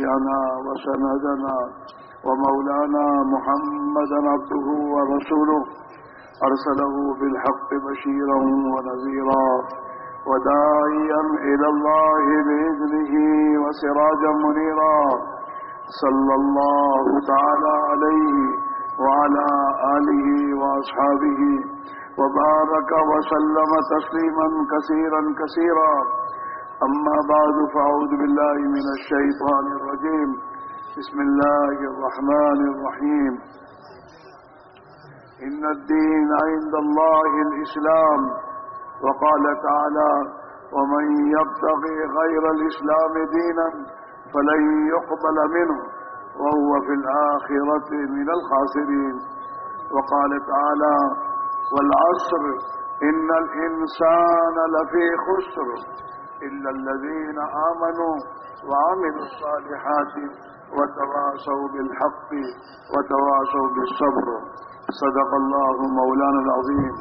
وشفيعنا وسندنا ومولانا محمدا عبده ورسوله. أرسله بالحق بشيرا ونذيرا وداعيا إلى الله بإذنه وسراجا منيرا. صلى الله تعالى عليه وعلى آله وأصحابه وبارك وسلم تسليما كثيرا كثيرا. أما بعد فأعوذ بالله من الشيطان الرجيم. بسم الله الرحمن الرحيم. إن الدين عند الله الإسلام. وقال تعالى ومن يبتغي غير الإسلام دينا فلن يقبل منه وهو في الآخرة من الخاسرين. وقال تعالى والعصر إن الإنسان لفي خسر. إلا الذين آمنوا وعملوا الصالحات وتواصوا بالحق وتواصوا بالصبر. صدق الله مولانا العظيم.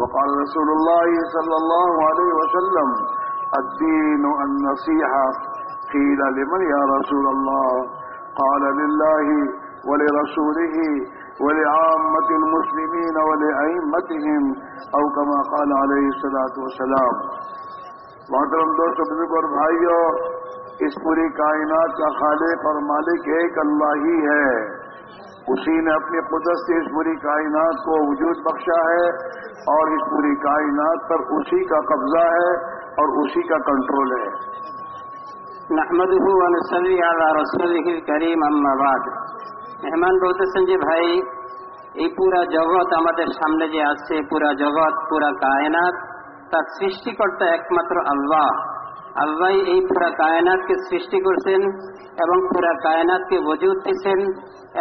وقال رسول الله صلى الله عليه وسلم، الدين النصيحة. قيل لمن يا رسول الله؟ قال لله ولرسوله ولعامة المسلمين ولأئمتهم، أو كما قال عليه الصلاة والسلام. محترم دوست بزرگ اور بھائیوں اس پوری کائنات کا خالق اور مالک ایک اللہ ہی ہے۔ اسی نے اپنی قدرت سے اس پوری کائنات کو وجود بخشا ہے اور اس پوری کائنات پر اسی کا قبضہ ہے اور اسی کا کنٹرول ہے۔ نحمده و نصلي على رسوله الكريم اما بعد۔ মেহমান বলতেছেন যে ভাই এই পুরা জগৎ আমাদের অর্থাৎ সৃষ্টিকর্তা একমাত্র আল্লাহ আল্লাহ এই পুরা কায়নাতকে সৃষ্টি করছেন এবং পুরা কায়নাতকে বজুদ দিচ্ছেন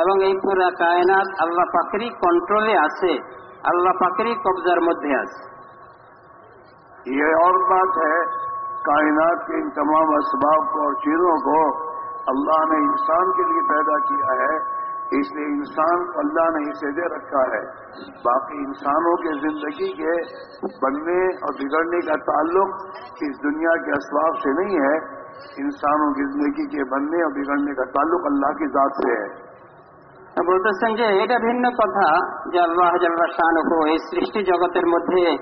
এবং এই পুরা কায়নাত আল্লাহ পাকেরই কন্ট্রোলে আছে আল্লাহ পাকেরই কবজার মধ্যে আছে یہ اور بات ہے کائنات کے ان تمام اسباب کو اور چیزوں کو اللہ نے انسان کے لیے پیدا کیا ہے اس لیے انسان کو اللہ نے اسے دے رکھا ہے۔ باقی انسانوں کے زندگی کے بننے اور بگڑنے کا تعلق اس دنیا کے اسباب سے نہیں ہے۔ انسانوں کی زندگی کے بننے اور بگڑنے کا تعلق اللہ کی ذات سے ہے۔ বলতে যে এটা ভিন্ন কথা যে আল্লাহ জাল্লাহ এই সৃষ্টি জগতের মধ্যে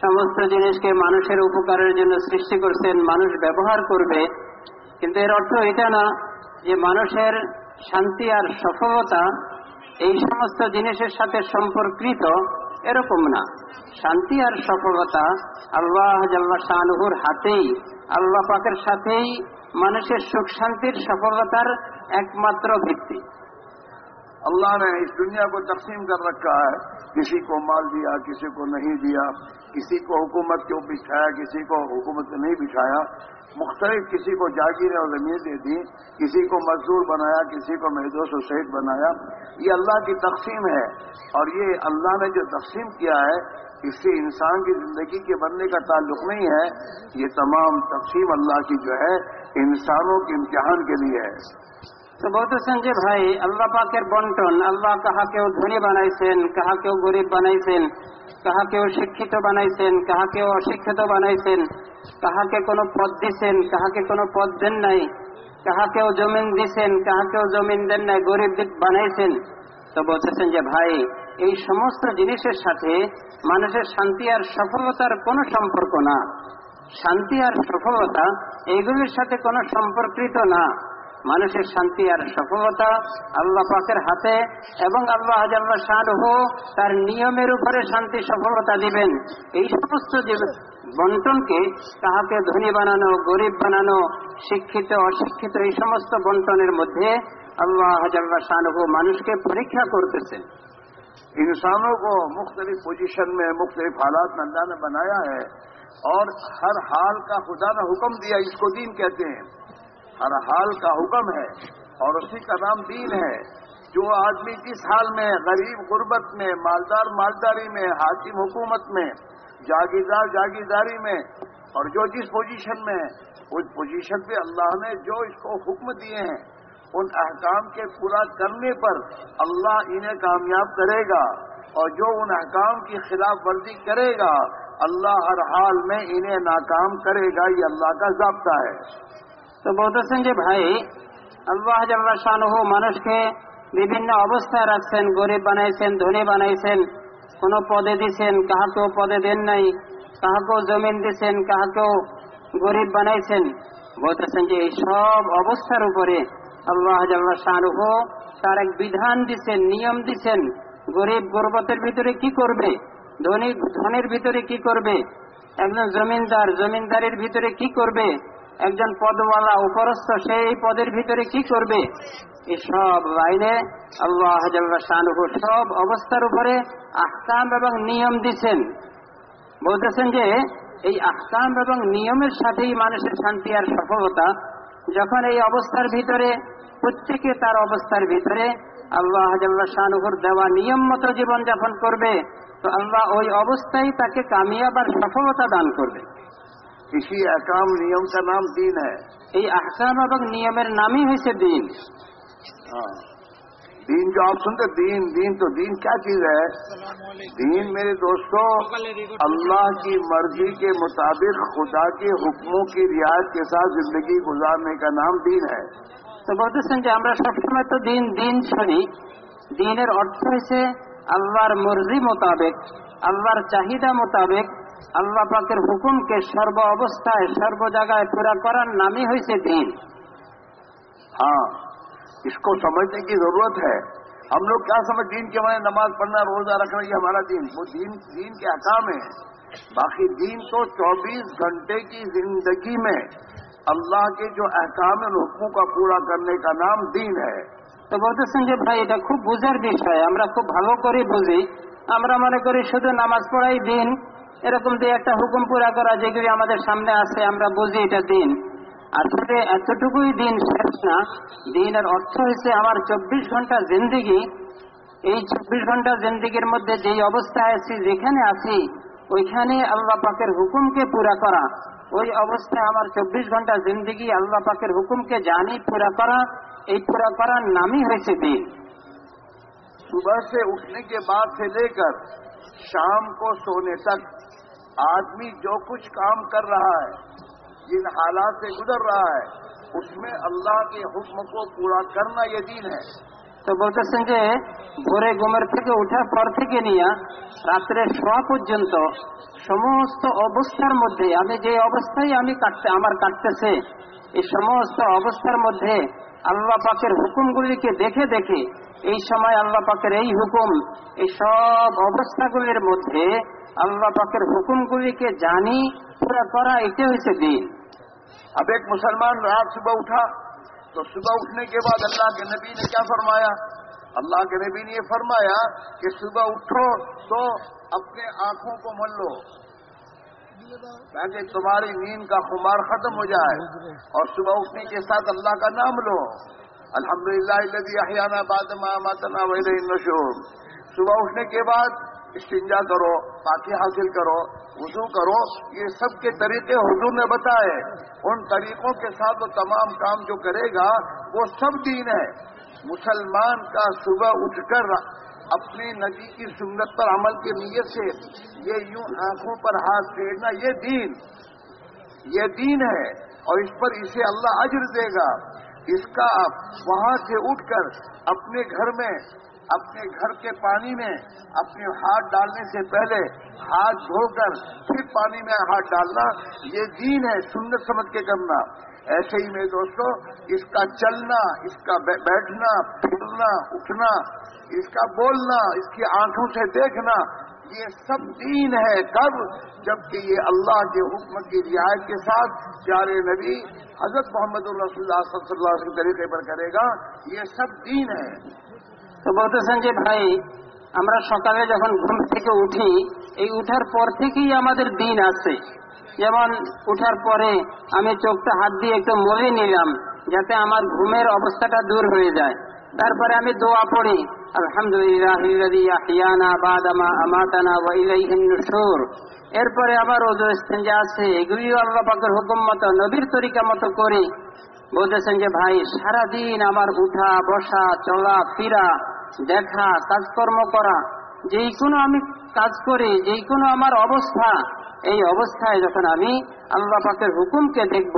সমস্ত জিনিসকে মানুষের উপকারের জন্য সৃষ্টি করছেন মানুষ ব্যবহার করবে কিন্তু এর অর্থ এটা না یہ مانشر শান্তি আর সফলতা এই সমস্ত জিনিসের সাথে সম্পর্কিত এরকম না। শান্তি আর সফলতা আল্লাহ জাল্লা শাহনুহুর হাতেই, আল্লাহ পাকের সাথেই মানুষের সুখ শান্তির সফলতার একমাত্র ভিত্তি। اللہ نے اس دنیا کو تقسیم کر رکھا ہے۔ کسی کو مال دیا، کسی کو نہیں دیا، کسی کو حکومت کو بچھایا کسی کو حکومت نہیں بچھایا مختلف کسی کو جاگیر اور زمین دے دی کسی کو مزدور بنایا، کسی کو محدود و شہید بنایا۔ یہ اللہ کی تقسیم ہے۔ اور یہ اللہ نے جو تقسیم کیا ہے، اس سے انسان کی زندگی کے بننے کا تعلق نہیں ہے۔ یہ تمام تقسیم اللہ کی جو ہے، انسانوں کے امتحان کے لیے ہے۔ তো বলতেছেন যে, ভাই, আল্লাহ পাকের বন্টন, আল্লাহ কাহাকেও ধনী বানাইছেন, কাহাকেও গরিব বানাইছেন, কাহাকেও শিক্ষিত বানাইছেন, কাহাকেও অশিক্ষিত বানাইছেন, কাহাকে কোনো পদ দিছেন, কাহাকে কোনো পদ দেন নাই, কাহাকেও জমিন দিছেন, কাহাকেও জমিন দেন নাই, গরিব বানাইছেন। তো বলতেছেন যে, ভাই, এই সমস্ত জিনিসের সাথে মানুষের শান্তি আর সফলতার কোনো সম্পর্ক না। শান্তি আর সফলতা এইগুলির সাথে কোনো সম্পর্কিত না। মানুষের শান্তি আর সফলতা আল্লাহ পাকের হাতে এবং আল্লাহ আল্লাহ শাহ তার নিয়মের উপরে শান্তি সফলতা দিবেন এই সমস্ত যে বন্টনকে তাহাকে ধনী বানানো গরিব বানানো শিক্ষিত অশিক্ষিত এই সমস্ত বন্টনের মধ্যে আল্লাহ হাজাল্লাহ শাহ মানুষকে পরীক্ষা করতেছেন इंसानों को मुख्तलिफ पोजीशन में मुख्तलिफ हालात में अल्लाह ने बनाया है और हर हाल का खुदा ने हुक्म दिया इसको दीन कहते हैं ہر حال کا حکم ہے اور اسی کا نام دین ہے۔ جو آدمی کس حال میں غریب غربت میں، مالدار مالداری میں، حاکم حکومت میں، جاگیردار جاگیرداری میں، اور جو جس پوزیشن میں، اس پوزیشن پہ اللہ نے جو اس کو حکم دیے ہیں، ان احکام کے پورا کرنے پر اللہ انہیں کامیاب کرے گا۔ اور جو ان احکام کی خلاف ورزی کرے گا، اللہ ہر حال میں انہیں ناکام کرے گا، یہ اللہ کا ضابطہ ہے۔ তো বলতেছেন যে ভাই, আল্লাহ শাহু মানুষকে বিভিন্ন অবস্থায় রাখছেন, গরিব বানাইছেন, ধনী বানাইছেন, কোন পদে দিছেন, কাহাকেও পদে দেন নাই, কাহাকেও জমিন দিছেন, কাহাকেও গরিব বানাইছেন। বলতেছেন যে এই সব অবস্থার উপরে আল্লাহ শাহরুহ তার এক বিধান দিচ্ছেন নিয়ম দিচ্ছেন গরিব গর্বতের ভিতরে কি করবে? ধনী ধনের ভিতরে কি করবে? একজন জমিনদার, জমিনদারের ভিতরে কি করবে? একজন পদওয়ালা উপরস্থ সেই পদের ভিতরে কি করবে? এসব লাইনে আল্লাহ শাহরুহ সব অবস্থার উপরে আহকাম এবং নিয়ম দিচ্ছেন। বলতেছেন যে, এই আহকাম এবং নিয়মের সাথেই মানুষের শান্তি আর সফলতা, যখন এই অবস্থার ভিতরে, প্রত্যেকে তার অবস্থার ভিতরে আল্লাহ শাহনুহুর দেওয়া নিয়ম মতো জীবনযাপন করবে, তো আল্লাহ ওই অবস্থায় তাকে কামিয়াব আর সফলতা দান করবে। اسی احکام نیم کا نام دین ہے۔ یہ احکام اب نیم نام ہی سے دین۔ ہاں۔ دین جو آپ سنتے دین دین تو دین کیا چیز ہے؟ دین میرے دوستوں اللہ کی مرضی کے مطابق خدا کے حکموں کی رعایت کے ساتھ زندگی گزارنے کا نام دین ہے۔ تو بہت سن نے سب سے تو دین دین چھڑی دینر অর্থ سے اللہ مرضی مطابق اللہ چاہیدہ مطابق আল্লাহ পাকের হুকুমকে সর্ব অবস্থায় সর্ব জায়গায় পুরা করার নামই হয়েছে দিন हाँ इसको समझने की जरूरत है हम लोग क्या समझ दीन के माने नमाज पढ़ना रोजा रखना ये हमारा दीन वो दीन दीन के अहकाम है बाकी दीन तो 24 घंटे की जिंदगी में अल्लाह के जो अहकाम है हुक्मों का पूरा करने का नाम दीन है তো বলতেছেন যে ভাই এটা খুব বুঝার বিষয় আমরা খুব ভালো করে বুঝি আমরা মনে করি শুধু নামাজ পড়াই দিন এরকম দিয়ে একটা হুকুম পুরা করা যেগুলি আমাদের সামনে আছে আমরা বুঝি এটা দিন আসলে এতটুকুই দিন শেষ না দিনের অর্থ হয়েছে আমার চব্বিশ ঘন্টা জিন্দিগি এই চব্বিশ ঘন্টা জিন্দিগির মধ্যে যেই অবস্থায় আছি যেখানে আছি ওইখানে আল্লাহ পাকের হুকুমকে পুরা করা ওই অবস্থায় আমার চব্বিশ ঘন্টা জিন্দিগি আল্লাহ পাকের হুকুমকে জানি পুরা করা এই পুরা করার নামই হয়েছে দিন सुबह से उठने के बाद से लेकर शाम को सोने तक आदमी जो कुछ काम कर रहा है जिन हालात से गुजर रहा है उसमें अल्लाह के हुक्म को पूरा करना ये दीन है তো বলতেছেন যে ভোরে ঘুমের থেকে ওঠার পর থেকে নিয়ে রাত্রে শোয়া পর্যন্ত সমস্ত অবস্থার মধ্যে আমি যে অবস্থায় আমি কাটতে আমার কাটতেছে এই সমস্ত অবস্থার মধ্যে আল্লাহ পাকের হুকুমগুলিকে দেখে দেখে এই সময় আল্লাহ পাকের এই হুকুম এই সব অবস্থাগুলির মধ্যে আল্লাহ পাকের হুকুমগুলিকে জানি পুরা করা এটা হয়েছে দিন अब एक मुसलमान रात सुबह उठा तो सुबह उठने के बाद अल्लाह के नबी ने क्या फरमाया अल्लाह के नबी ने ये फरमाया कि सुबह उठो तो अपने आंखों को मल लो تاکہ تمہاری نیند کا خمار ختم ہو جائے اور صبح اٹھنے کے ساتھ اللہ کا نام لو۔ الحمد للہ بعد باد ماتنا وحر صبح اٹھنے کے بعد استنجا کرو پاکی حاصل کرو، وضو کرو۔ یہ سب کے طریقے حضور نے بتائے۔ ان طریقوں کے ساتھ وہ تمام کام جو کرے گا، وہ سب دین ہے۔ مسلمان کا صبح اٹھ کر اپنے نبی کی سنت پر عمل کی نیت سے یہ یوں آنکھوں پر ہاتھ پھیرنا یہ دین یہ دین ہے اور اس پر اسے اللہ عجر دے گا۔ اس کا آپ وہاں سے اٹھ کر اپنے گھر میں، اپنے گھر کے پانی میں، اپنے ہاتھ ڈالنے سے پہلے ہاتھ دھو کر پھر پانی میں ہاتھ ڈالنا، یہ دین ہے سنت سمجھ کے کرنا۔ ایسے ہی میرے دوستو، اس کا چلنا، اس کا بیٹھنا، پھرنا، اٹھنا اس کا بولنا، اس کی آنکھوں سے دیکھنا، یہ سب دین ہے۔ کب؟ جبکہ یہ اللہ کے حکم کی رعایت کے ساتھ نبی حضرت محمد الرسول اللہ صلی اللہ علیہ وسلم طریقے پر کرے گا، یہ سب دین ہے۔ تو بہت سنجے بھائی، ہمارا سکالے جب گھوم گھومے اٹھی یہ اٹھار پر ہی ہمارے دن آسے۔ جب اٹھار پہ ہمیں چوکتا ہاتھ دیے ایک موغ نیلام جاتے ہمارے گھومے ابستا دور ہو جائے۔ درپر ہمیں دعا پڑھی আলহামদুলিল্লাহ এরপরে আবার ওজু যে আছে, এগুলিও আল্লাহ পাকের হুকুম মতো, নবীর তরিকা মতো করি বলতেছেন যে, ভাই, সারাদিন আমার উঠা, বসা, চলা, ফিরা, দেখা, কাজকর্ম করা, যেই কোনো আমি কাজ করি, যেই কোনো আমার অবস্থা, এই অবস্থায় যখন আমি আল্লাহ পাকের হুকুমকে দেখব,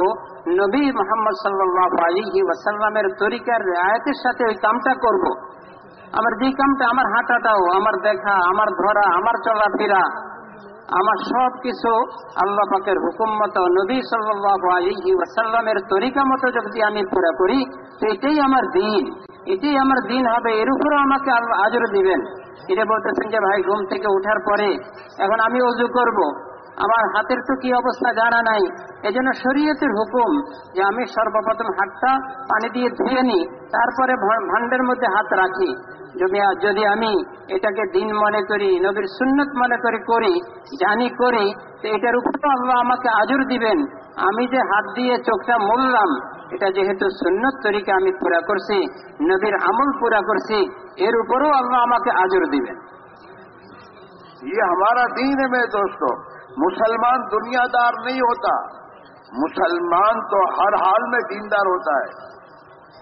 নবী মোহাম্মদ সাল্লাহ আলী ওয়াসাল্লামের তরিকার রেয়ায়তের সাথে ওই কামটা করব। আমার যে কামটা আমার হাঁটাটাও, আমার দেখা, আমার ধরা, আমার চলাফেরা, আমার সব কিছু আল্লাহ পাকের হুকুম মতো, নবী সাল্লাহ আলী ওয়াসাল্লামের তরিকা মতো যদি আমি পুরা করি, তো এটাই আমার দিন এটাই আমার দিন হবে, এর উপরও আমাকে আল্লাহ আজর দিবেন এটা বলতেছেন যে, ভাই, ঘুম থেকে ওঠার পরে এখন আমি অজু করব। আমার হাতের তো কি অবস্থা জানা নাই এজন্য শরীয়তের হুকুম যে আমি সর্বপ্রথম হাতটা পানি দিয়ে ধুয়ে নিই তারপরে ভান্ডের মধ্যে হাত রাখি যদি যদি আমি এটাকে দিন মনে করি নবীর সুন্নত মনে করে করি জানি করি তো এটার উপর আল্লাহ আমাকে আজর দিবেন আমি যে হাত দিয়ে চোখটা মরলাম এটা যেহেতু সুন্নত তরিকা আমি পুরা করছি নবীর আমল পুরা করছি এর উপরও আল্লাহ আমাকে আজর দিবেন ये हमारा दीन है मेरे दोस्तों मुसलमान दुनियादार नहीं होता मुसलमान तो हर हाल में दीनदार होता है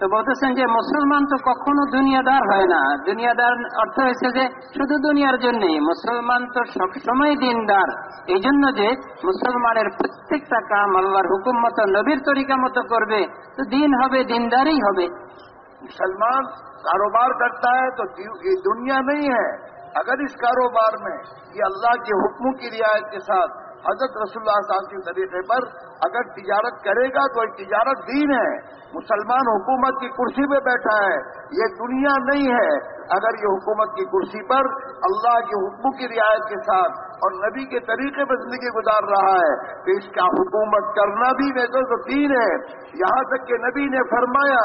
তো বলতেছেন যে মুসলমান তো কখনো দুনিয়াদার হয় না দুনিয়াদার অর্থ হয়েছে যে শুধু দুনিয়ার জন্যই মুসলমান তো সবসময় দিনদার এই জন্য যে মুসলমানের প্রত্যেকটা কাম আল্লাহর হুকুম মতো নবীর তরিকা মতো করবে তো দিন হবে দিনদারই হবে मुसलमान कारोबार करता है तो ये اگر اس کاروبار میں یہ اللہ کے حکموں کی رعایت کے ساتھ حضرت رسول اللہ صاحب کے طریقے پر اگر تجارت کرے گا تو ایک تجارت دین ہے، مسلمان حکومت کی کرسی پہ بیٹھا ہے، یہ دنیا نہیں ہے۔ اگر یہ حکومت کی کرسی پر اللہ کے حکم کی رعایت کے ساتھ اور نبی کے طریقے پر زندگی گزار رہا ہے، تو اس کا حکومت کرنا بھی ویسے تو دین ہے۔ یہاں تک کہ نبی نے فرمایا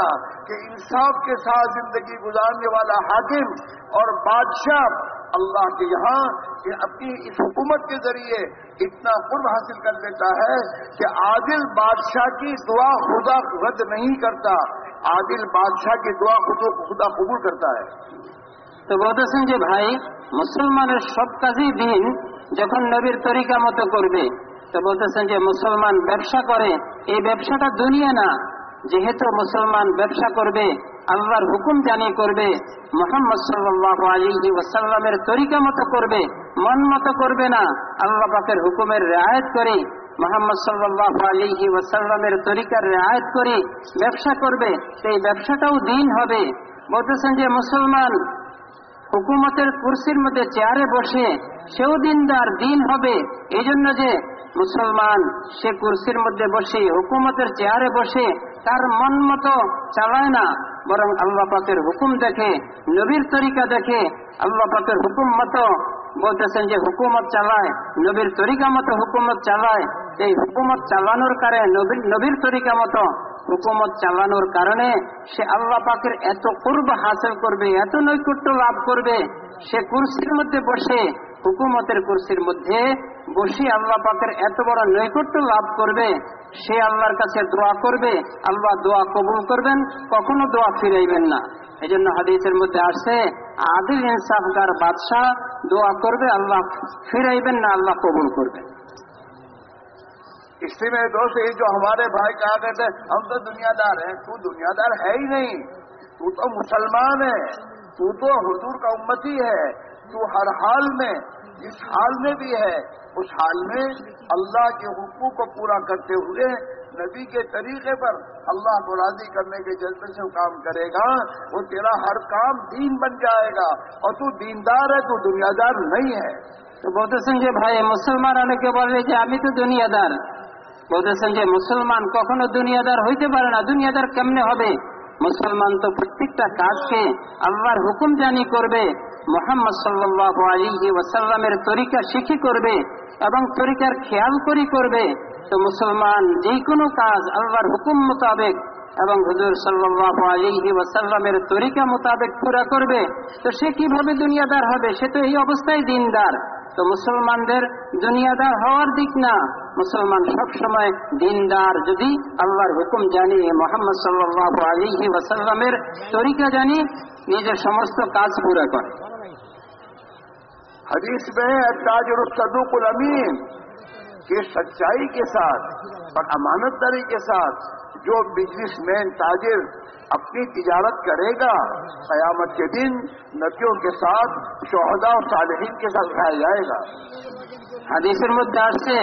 کہ انصاف کے ساتھ زندگی گزارنے والا حاکم اور بادشاہ اللہ کے یہاں اپنی اس حکومت کے ذریعے اتنا قرب حاصل کر لیتا ہے کہ عادل بادشاہ کی دعا خدا رد نہیں کرتا، عادل بادشاہ کی دعا خدا قبول کرتا ہے۔ তো বলতেছেন যে ভাই, মুসলমানের সব কাজই দিন যখন নবীর তরিকা মতো করবে। তো বলতেছেন যে মুসলমান ব্যবসা করে, এই ব্যবসাটা দুনিয়া না। যেহেতু মুসলমান ব্যবসা করবে, আল্লাহর হুকুম জানিয়ে করবে, মোহাম্মদ সাল্লাহ আলী ওয়াসাল্লামের তরিকা মতো করবে, মন মতো করবে না, আল্লাহ পাকের হুকুমের রেয়ায়ত করে, মোহাম্মদ সাল্লাহ আলী ওয়াসাল্লামের তরিকার রেয়ায়ত করে ব্যবসা করবে, সেই ব্যবসাটাও দিন হবে। বলতেছেন যে মুসলমান হুকুমতের কুর্সির মধ্যে চেয়ারে বসে সেও দিনদার, দিন হবে। এই জন্য যে মুসলমান সে কুর্সির মধ্যে বসে হুকুমতের চেয়ারে বসে তার মন মতো চালায় না, বরং আল্লাহ পাকের হুকুম দেখে, নবীর তরিকা দেখে আল্লাহ পাকের হুকুম মতো বলতেছেন যে হুকুমত চালায়, নবীর তরিকা মতো হুকুমত চালায়। এই হুকুমত চালানোর কারণে নবীর তরিকা মতো হুকুমত চালানোর কারণে সে আল্লাহ পাকের এত পূর্ব হাসিল করবে, এত নৈকট্য লাভ করবে, সে কুর্সির মধ্যে বসে, হুকুমতের কুর্সির মধ্যে বসে আল্লাহ পাকের এত বড় নৈকট্য লাভ করবে, সে আল্লাহর কাছে দোয়া করবে, আল্লাহ দোয়া কবুল করবেন, কখনো দোয়া ফিরাইবেন না। এই জন্য হাদিসের মধ্যে আসছে, আদিল ইনসাফগার বাদশাহ দোয়া করবে, আল্লাহ ফিরাইবেন না, আল্লাহ কবুল করবেন। اسی میں دوست یہ جو ہمارے بھائی کہا کرتے ہیں، ہم تو دنیا دار ہیں، تو دنیا دار ہے ہی نہیں۔ تو تو مسلمان ہے، تو تو حضور کا امتی ہے، تو ہر حال میں، جس حال میں بھی ہے، اس حال میں اللہ کے حقوق کو پورا کرتے ہوئے نبی کے طریقے پر اللہ کو راضی کرنے کے جذبے سے کام کرے گا، وہ تیرا ہر کام دین بن جائے گا۔ اور تو دیندار ہے، تو دنیا دار نہیں ہے۔ تو بہت سنگھ بھائی، مسلمان آنے کے بول رہے کہ ابھی تو دنیا دار বলতেছেন যে, মুসলমান কখনো দুনিয়াদার হইতে পারে না। দুনিয়াদার কেমনে হবে? মুসলমান তো প্রত্যেকটা কাজকে আল্লাহর হুকুম জানি করবে। মোহাম্মদ সাল্লাহ আলী ওয়াসাল্লামের তরিকা শিখি করবে এবং তরিকার খেয়াল করি করবে। তো মুসলমান যে কোনো কাজ আল্লাহর হুকুম মোতাবেক এবং হুজুর সাল্লাহ আলী তরিকা মোতাবেক পুরা করবে। তো সে কীভাবে দুনিয়াদার হবে? সে তো এই অবস্থায় দিনদার। তো মুসলমানদের দুনিয়াদার হওয়ার দিক না। মুসলমান সবসময় দিনদার। যদি আল্লাহর হুকুম জানি, মোহাম্মদ সাল্লাহ আলিহি ওয়াসাল্লামের তরিকা জানি, নিজের সমস্ত কাজ পুরা করে। حدیث میں تاج الصدوق الامین کہ سچائی کے ساتھ اور जो बिजनेसमैन ताजिर अपनी तिजारत करेगा कयामत के दिन नदियों के साथ शोहदा और सालहीन के साथ उठाया जाएगा হাদিসের মধ্যে আসছে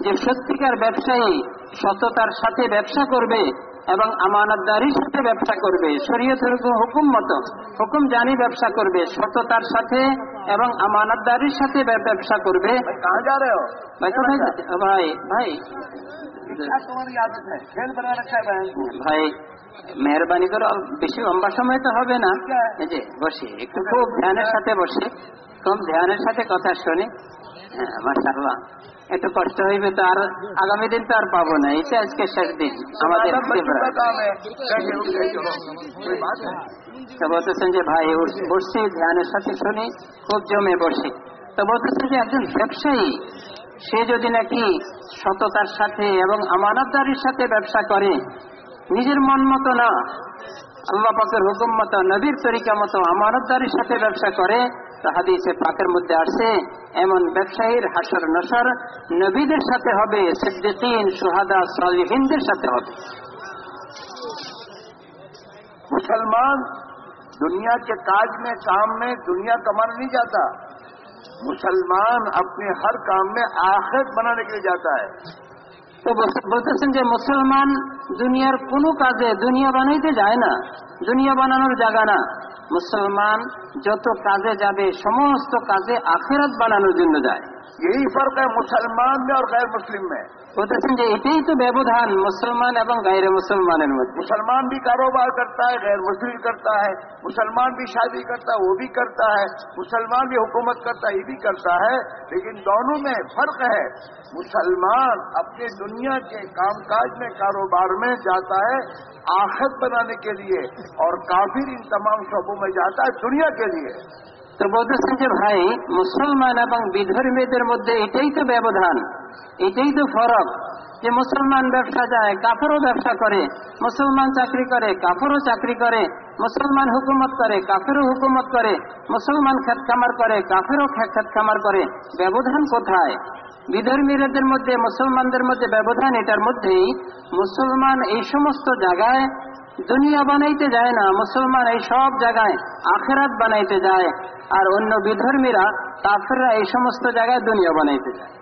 যে সত্যিকার ব্যবসায়ী সততার সাথে ব্যবসা করবে এবং আমানতদারির সাথে ব্যবসা করবে শরীয়তের হুকুম মতো হুকুম জানি ব্যবসা করবে সততার সাথে এবং আমানতদারির সাথে ব্য- ব্যবসা করবে भाई कहाँ जा रहे हो ভাই কোথায় যাচ্ছে? ভাই ভাই মেহরবানি করে বেশি লম্বা সময় তো হবে না। যে বসে। একটু খুব ধ্যানের সাথে বসে। কম ধ্যানের সাথে কথা শুনে। হ্যাঁ, মাসাল্লাহ একটু কষ্ট হইবে তো আর আগামী দিন তো আর পাবো না। এটা আজকে শেষ দিন। আমাদের হ্যাঁ। বলতেছেন যে ভাই বসছি ধ্যানের সাথে শুনি। খুব জমে বসে। তো বলতেছেন যে একজন ব্যবসায়ী। সে যদি নাকি সততার সাথে এবং আমানতদারির সাথে ব্যবসা করে নিজের মন মতো না আল্লাহ পাকের হুকুম মতো নবীর তরিকা মতো আমানতদারির সাথে ব্যবসা করে তো হাদিসে পাকের মধ্যে আসে এমন ব্যবসায়ীর হাসর নসর নবীদের সাথে হবে সিদ্দিকিন সুহাদা সালিহিনদের সাথে হবে मुसलमान दुनिया के काज में काम में दुनिया कमाने नहीं जाता مسلمان اپنے ہر کام میں آخر بنانے کے لیے جاتا ہے۔ تو بولتے تھے مسلمان دنیا کو دے دنیا بنائی تو جائے نا۔ دنیا بنانا جاگانا۔ مسلمان جت کازے যাবে سمست کازے آخرت بنانے জন্য যায়। یہی فرق ہے مسلمان میں اور غیر مسلم میں বলতেছেন যে এটাই تو ব্যবধান মুসলমান এবং غیر مسلمان مسلمان بھی کاروبار کرتا ہے غیر مسلم کرتا ہے مسلمان بھی شادی کرتا ہے وہ بھی کرتا ہے مسلمان بھی حکومت کرتا ہے یہ بھی کرتا ہے لیکن دونوں میں فرق ہے۔ مسلمان اپنے دنیا کے کام کاج میں کاروبار میں جاتا ہے آخت بنانے کے لیے اور کافر ان تمام شعبوں میں جاتا ہے دنیا کے করে তো বলতেছে যে ভাই মুসলমান এবং বিধর্মীদের মধ্যে এটাই তো ব্যবধান, এটাই তো ফরক যে মুসলমান ব্যবসা যায় কাপড়ও ব্যবসা করে, মুসলমান চাকরি করে কাপড়ও চাকরি করে, মুসলমান হুকুমত করে, কাফেরও হুকুমত করে, মুসলমান খামার করে, কাফেরও খামার করে। ব্যবধান কোথায়? বিধর্মীদের মধ্যে, মুসলমানদের মধ্যে ব্যবধান এটার মধ্যেই মুসলমান এই সমস্ত জায়গায় দুনিয়া বানাইতে যায় না মুসলমান এই সব জায়গায় আখেরাত বানাইতে যায় আর অন্য বিধর্মীরা কাফেররা এই সমস্ত জায়গায় দুনিয়া বানাইতে যায়।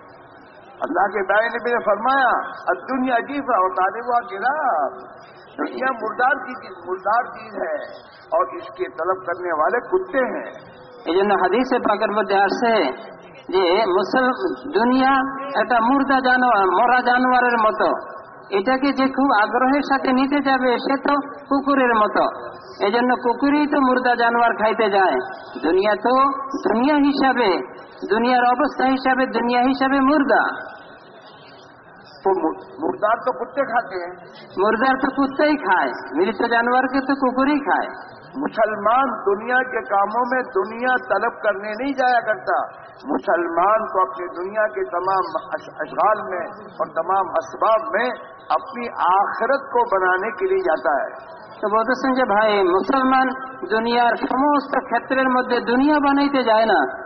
اللہ کے دائیں نے میرے فرمایا دنیا جیفا اور طالبہ گرا دنیا مردار کی چیز مردار چیز ہے اور اس کے এই জন্য হাদিসে পাকের মধ্যে আসে যে মুসল দুনিয়া একটা মুর্দা জানোয়ার মরা জানোয়ারের মতো। এটাকে যে খুব আগ্রহের সাথে নিতে যাবে, সে তো কুকুরের মতো। এজন্য কুকুরেই তো মুর্দা জানোয়ার খাইতে যায়। দুনিয়া তো দুনিয়া হিসাবে, দুনিয়ার অবস্থা হিসাবে দুনিয়া হিসাবে মুর্দা। تو مردار تو کتے کھاتے ہیں۔ مردار تو کتے ہی کھائے۔ میری تو جانور کے تو ککر ہی کھائے۔ مسلمان دنیا کے کاموں میں دنیا طلب کرنے نہیں جایا کرتا۔ مسلمان کو اپنی دنیا کے تمام اشغال میں اور تمام اسباب میں اپنی آخرت کو بنانے کے لیے جاتا ہے۔ তো বলতেছেন যে ভাই মুসলমান দুনিয়ার সমস্ত ক্ষেত্রের دنیا দুনিয়া বানাইতে جائے نا۔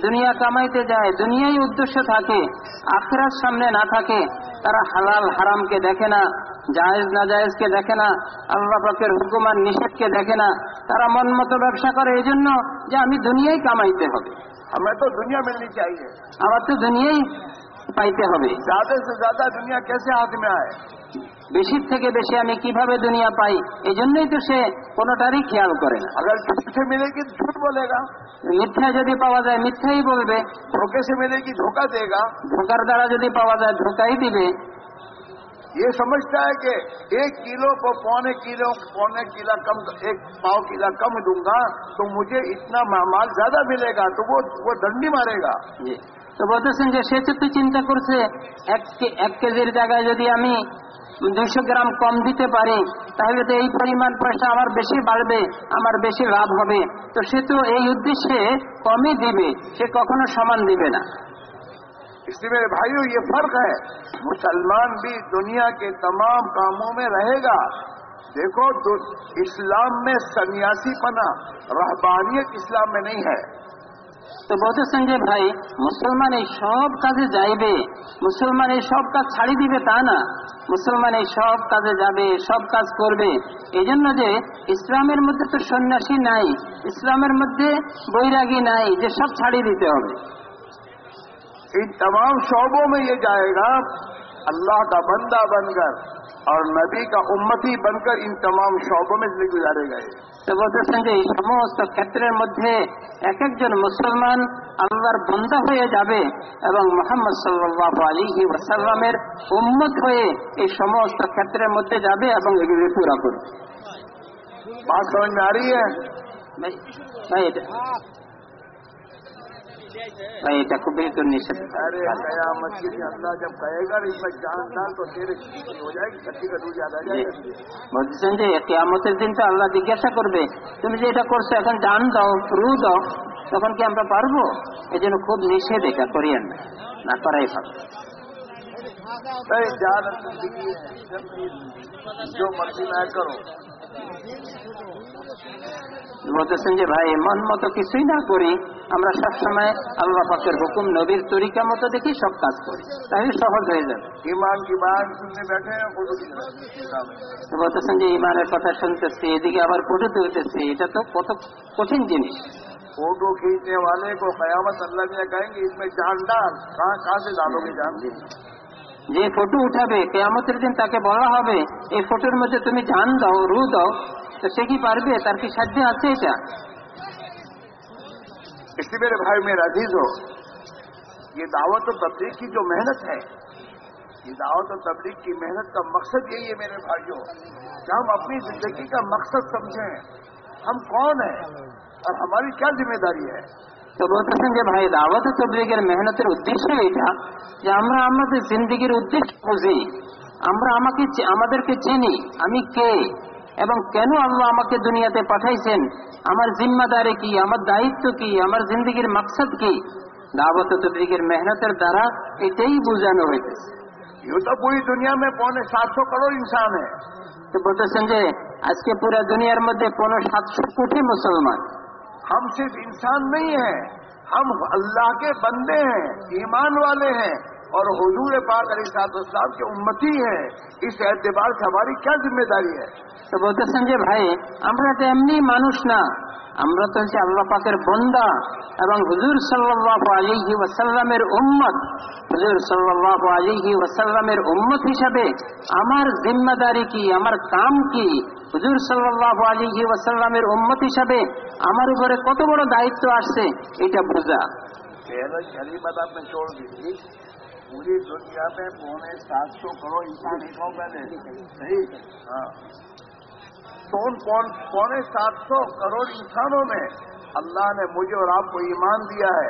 দুনিয়া কামাইতে যায় দুনিয়াই উদ্দেশ্য থাকে আখেরার সামনে না থাকে তারা হালাল হারামকে দেখে না জায়েজ না জায়েজকে দেখে না আল্লাহ পাকের হুকুম আর নিষেধকে দেখে না তারা মন মতো ব্যবসা করে এই জন্য যে আমি দুনিয়াই কামাইতে হবে। আমার তো দুনিয়া মিলনি চাই। আমার তো দুনিয়াই পাইতে হবে। জাদা জাদা দুনিয়া কেসে হাত মে আয় বেশির থেকে বেশি আমি কিভাবে দুনিয়া পাই এই জন্যই তো সে কোনোটারই খেয়াল করে না अगर झूठ से मिलेगी तो झूठ बोलेगा মিথ্যা যদি পাওয়া যায় মিথ্যাই বলবে धोखे से मिलेगी धोखा देगा ধোকার দ্বারা যদি পাওয়া যায় ধোকাই দিবে ये समझता है कि एक किलो को पौने किलो पौने किला कम एक पाव किला कम दूंगा तो मुझे इतना मा- माल ज्यादा मिलेगा तो वो वो दंडी मारेगा জি। তো বলতেছেন যে সে তো চিন্তা করছে এক কে- এক কেজির জায়গায় যদি আমি দুইশো গ্রাম কম দিতে পারি তাহলে তো এই পরিমাণ পয়সা আমার বেশি বাড়বে আমার বেশি লাভ হবে তো সে তো এই উদ্দেশ্যে কমই দিবে সে কখনো সমান দিবে না इसलिए मेरे भाइयों ये फर्क है मुसलमान भी दुनिया के तमाम कामों में रहेगा देखो दु- इस्लाम में सन्यासीपना रहबानियत इस्लाम में नहीं है তো বলতেছেন যে ভাই মুসলমান এই সব কাজে যাইবে মুসলমান এই সব কাজ ছাড়ি দিবে তা না মুসলমান এই সব কাজে যাবে সব কাজ করবে এই জন্য যে ইসলামের মধ্যে তো সন্ন্যাসী নাই ইসলামের মধ্যে বৈরাগী নাই যে সব ছাড়িয়ে দিতে হবে इन तमाम शोबों में ये जाएगा अल्लाह का बंदा बनकर और नबी का उम्मती बनकर इन तमाम शोबों में जिंदगी गुजारेगा ये তো বলতেছেন যে এই সমস্ত ক্ষেত্রের মধ্যে এক একজন মুসলমান আল্লাহর বন্ধা হয়ে যাবে এবং মোহাম্মদ সাল্লাহ আলী ওয়াসাল্লামের উম্মত হয়ে এই সমস্ত ক্ষেত্রের মধ্যে যাবে এবং এগুলি পুরা করবে। में आ रही है ভাই ভাই এটা ভাই এটা খুবই তো নিষেধ अरे कयामत के दिन अल्लाह जब कहेगा ना इसमें जान डाल तो तेरे की हो जाएगी कच्ची का दूध याद आ जाएगा तुझे। বলছেন যে কেয়ামতের দিন তো আল্লাহ জিজ্ঞাসা করবে তুমি যে এটা করছো এখন জান দাও রু দাও তখন কি আমরা পারবো এই জন্য খুব নিষেধ এটা করিয়েন না না করাই ভালো अरे जान जिंदगी है जो मर्जी मैं करो বলতেছেন যে ভাই মন মতো কিছুই না করি আমরা সবসময় আল্লাহ পাকের হুকুম নবীর তরিকা মতো দেখি সব কাজ করি তাহলে সহজ হয়ে যাবে ईमान की बात सुनने बैठे हैं फोटो खींच रहे हैं। তো বলতেছেন যে ইমানের কথা শুনতেছি এদিকে আবার ফটো তুলতেছি এটা তো কত কঠিন জিনিস फोटो खींचने वाले को कयामत अल्लाह ने कहेंगे इसमें जान डाल कहाँ कहाँ से डालोगे जान যে ফটো উঠাবে، কেয়ামতের দিন তাকে বলা হবে এই ফটোর মধ্যে তুমি জান দাও، রু দাও। তো সে কি পারবে? তার কি সাধ্য আছে এটা? اسی میرے بھائی میرا عزیز ہو یہ دعوت و تبلیغ کی جو محنت ہے یہ دعوت و تبلیغ کی محنت کا مقصد یہی ہے میرے بھائیوں کہ ہم اپنی زندگی کا مقصد سمجھیں ہم کون ہیں اور ہماری کیا ذمہ داری ہے তো বলতেছেন যে ভাই দাওয়াত ও তবলিগের মেহনতের উদ্দেশ্য এটা যে আমরা আমাদের জিন্দিগির উদ্দেশ্য বুঝি আমরা আমাকে চি- আমাদেরকে চিনি আমি কে এবং কেন আল্লাহ আমাকে দুনিয়াতে পাঠাইছেন আমার জিম্মাদারি কি আমার দায়িত্ব কি আমার জিন্দিগির মাকসাদ কি দাওয়াত ও তবলিগের মেহনতের দ্বারা এটাই বোঝানো হইতেছে यूं तो पूरी दुनिया में पौने सात सौ करोड़ इंसान है তো বলতেছেন যে আজকে পুরো দুনিয়ার মধ্যে পনেরো ہم صرف انسان نہیں ہیں، ہم اللہ کے بندے ہیں، ایمان والے ہیں اور حضور پاک علی صاحب صاحب کے امتی ہیں۔ اس اعتبار سے ہماری کیا ذمہ داری ہے؟ تو بولتے سنجے بھائی امرت امنی مانوش نہ امرت اللہ فاطر بندہ اب حضور صلی اللہ علیہ آئی یہ وسلم امت۔ حضور صلی اللہ علیہ آئی یہ وسلم امت ہی سب امر ذمہ داری کی امر کام کی۔ হুজুর সাল্লাহ আলিহি ওয়াসাল্লামের উম্মত হিসাবে আমার উপরে কত বড় দায়িত্ব আসছে এটা বোঝা पहले गली बात आपने छोड़ दी पूरी दुनिया में पौने सात सौ करोड़ इंसान एक हो पहले सही हाँ पौन पौन पौने सात सौ करोड़ इंसानों में अल्लाह ने मुझे और आपको ईमान दिया है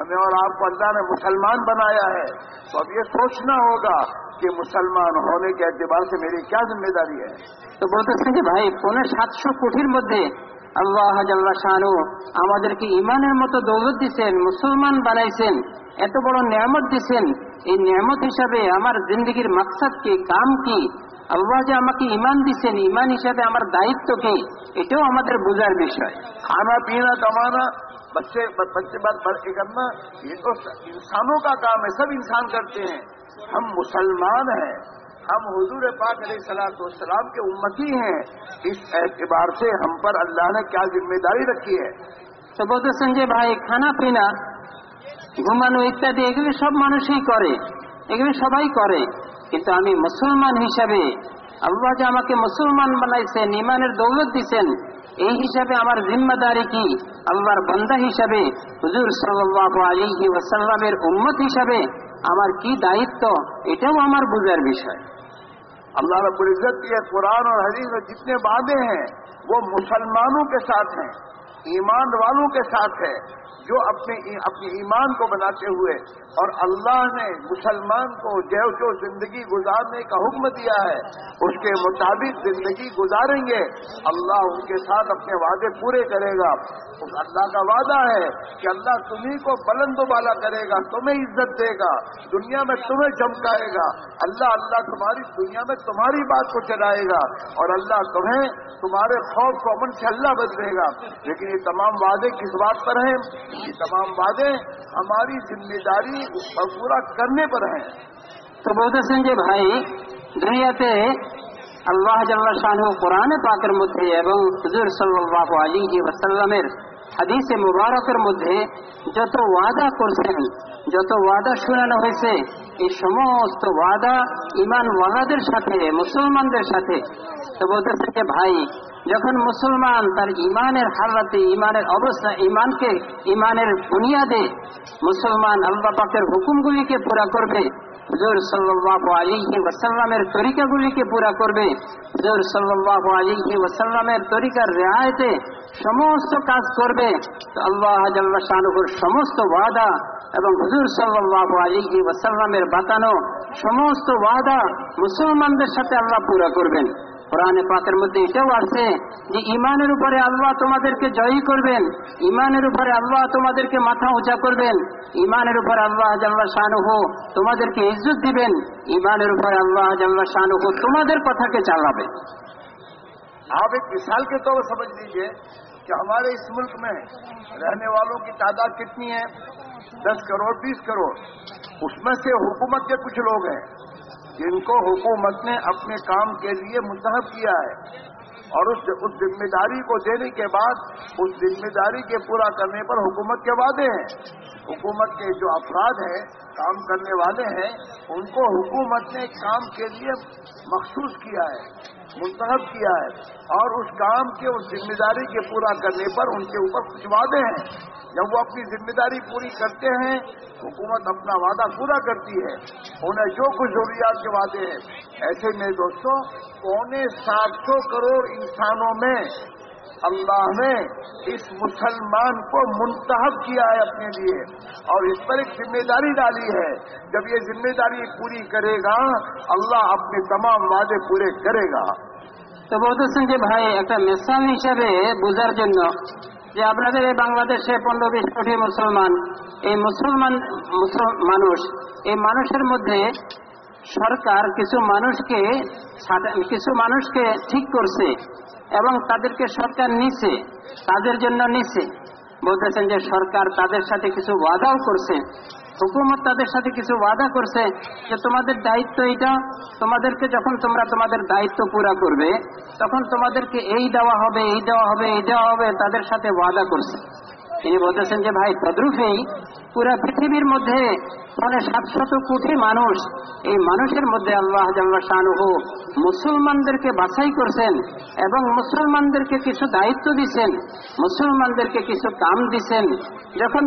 हमें और आपको अल्लाह ने मुसलमान बनाया है तो अब ये सोचना होगा कि मुसलमान होने के एतबार से मेरी क्या जिम्मेदारी है তো বলতেছেন যে ভাই পনেরো সাতশো কোটির মধ্যে আল্লাহ জাল্লা শাহানু আমাদেরকে ইমানের মতো দৌলত দিচ্ছেন মুসলমান বানাইছেন এত বড় নিয়ামত দিচ্ছেন এই নিয়ামত হিসাবে আমার জিন্দগির মাকসাদ কি কাম কি আল্লাহ যে আমাকে ইমান দিচ্ছেন ইমান হিসাবে আমার দায়িত্ব কি এটাও আমাদের বোঝার বিষয় खाना पीना بچے بچے بعد بڑھ کے کرنا، یہ تو انسانوں کا کام ہے، سب انسان کرتے ہیں۔ ہم مسلمان ہیں، ہم حضور پاک علیہ السلام السلام کے امتی ہیں۔ اس اعتبار سے ہم پر اللہ نے کیا ذمہ داری رکھی ہے؟ سبوت سنجے بھائی، کھانا پینا ঘুমানো ইত্যাদি এগুলি সব মানুষই করে এগুলি সবাই করে কিন্তু আমি মুসলমান হিসাবে আল্লাহ যে আমাকে মুসলমান বানাইছেন ইমানের دولت دیسن۔ এই হিসাবে আমার জিম্মাদারি কি? আল্লাহর বন্ধা হিসাবে، হুজুর সাল্লাহ আলী ওয়াসাল্লামের উম্মত হিসাবে আমার কি দায়িত্ব? এটাও আমার বুঝার বিষয়। اللہ رب العزت کے قرآن اور حدیث میں جتنے وعدے ہیں وہ مسلمانوں کے ساتھ ہیں، ایمان والوں کے ساتھ ہے جو اپنے اپنے ایمان کو بناتے ہوئے اور اللہ نے مسلمان کو جو جو زندگی گزارنے کا حکم دیا ہے، اس کے مطابق زندگی گزاریں گے۔ اللہ ان کے ساتھ اپنے وعدے پورے کرے گا۔ اللہ کا وعدہ ہے کہ اللہ تمہیں کو بلند و بالا کرے گا، تمہیں عزت دے گا۔ دنیا میں تمہیں چمکائے گا۔ اللہ اللہ تمہاری، دنیا میں تمہاری بات کو چلائے گا۔ اور اللہ تمہیں تمہارے خوف کو امن سے اللہ بدلے گا۔ لیکن یہ تمام وعدے کس بات پر ہیں؟ کی تمام باتیں ہماری ذمہ داری پورا کرنے پر ہیں۔ تو بہت سنگھ جی بھائی، دنیا پہ اللہ جل شاہ قرآن پاکر مدھے ایبن حضور صلی اللہ علیہ وسلم حدیث مبارکر مدھے যত ওয়াদা করছেন যত ওয়াদা শোনানো হয়েছে এই সমস্ত ওয়াদা ইমানওয়ালাদের সাথে মুসলমানদের تو তো سنگھ جی بھائی যখন মুসলমান তার ইমানের হারাতে ইমানের অবস্থা, ইমানকে, ইমানের বুনিয়াদে মুসলমান আল্লাহ পাকের হুকুমগুলিকে পুরা করবে, হুজুর সাল্লাহ আলিহি ওয়াসাল্লামের তরিকাগুলিকে পুরা করবে, হুজুর সাল্লাহ আলিহি ওয়াসাল্লামের তরিকার রেহায়তে সমস্ত কাজ করবে আল্লাহ জাল্লা শাহরুখুর সমস্ত ওয়াদা এবং হুজুর সাল্লাহ আলিহি ওয়াসাল্লামের বাতানো সমস্ত ওয়াদা মুসলমানদের সাথে আল্লাহ পুরা করবেন। কোরআনে পাকের মধ্যে এটাও আছে যে ইমানের উপরে আল্লাহ তোমাদেরকে জয়ী করবেন ইমানের উপরে আল্লাহ তোমাদেরকে মাথা উঁচা করবেন ইমানের উপরে আল্লাহ জাল্লা শানুহ তোমাদেরকে ইজ্জত দিবেন ইমানের উপরে আল্লাহ জাল্লা শানুহ তোমাদের কথাকে চালাবে आप एक मिसाल के तौर पर समझ लीजिए कि हमारे इस मुल्क में रहने वालों की तादाद कितनी है दस करोड़ बीस करोड़ उसमें से हुकूमत के कुछ लोग हैं جن کو حکومت نے اپنے کام کے لیے منتخب کیا ہے اور اس ذمہ داری کو دینے کے بعد اس ذمہ داری کے پورا کرنے پر حکومت کے وعدے ہیں۔ حکومت کے جو افراد ہیں، کام کرنے والے ہیں، ان کو حکومت نے کام کے لیے مخصوص کیا ہے۔ منتخب کیا ہے اور اس کام کے اس ذمہ داری کے پورا کرنے پر ان کے اوپر کچھ وعدے ہیں۔ جب وہ اپنی ذمہ داری پوری کرتے ہیں، حکومت اپنا وعدہ پورا کرتی ہے۔ انہیں جو کچھ ضروریات کے وعدے ہیں۔ ایسے میں دوستوں پونے سات سو کروڑ انسانوں میں अल्लाह ने इस मुसलमान को मुंतहब किया है अपने लिए और इस पर एक जिम्मेदारी डाली है जब ये जिम्मेदारी पूरी करेगा अल्लाह अपने तमाम वादे पूरे करेगा তো বলতেছেন যে ভাই একটা মেসাল হিসাবে বোঝার জন্য যে আপনাদের এই বাংলাদেশে পনেরো বিশ কোটি মুসলমান এই মুসলমান মুসল- মানুষ এই মানুষের মধ্যে সরকার কিছু মানুষকে ছাড়া- কিছু মানুষকে ঠিক করছে এবং তাদেরকে সরকার নিছে, তাদের জন্য নিছে। বলতেছেন যে সরকার তাদের সাথে কিছু ওয়াদাও করছে। হুকুমত তাদের সাথে কিছু ওয়াদা করছে যে তোমাদের দায়িত্ব এটা তোমাদেরকে যখন তোমরা তোমাদের দায়িত্ব পুরা করবে, তখন তোমাদেরকে এই দেওয়া হবে, এই দেওয়া হবে, এই দেওয়া হবে, তাদের সাথে ওয়াদা করছে। তিনি বলতেছেন যে ভাই, তদ্রুপেই পুরা পৃথিবীর মধ্যে মানে সাতশত কোটি মানুষ, এই মানুষের মধ্যে আল্লাহ শাহরুহ মুসলমানদেরকে বাছাই করছেন এবং মুসলমানদেরকে কিছু দায়িত্ব দিচ্ছেন, মুসলমানদেরকে কিছু কাম দিচ্ছেন, যখন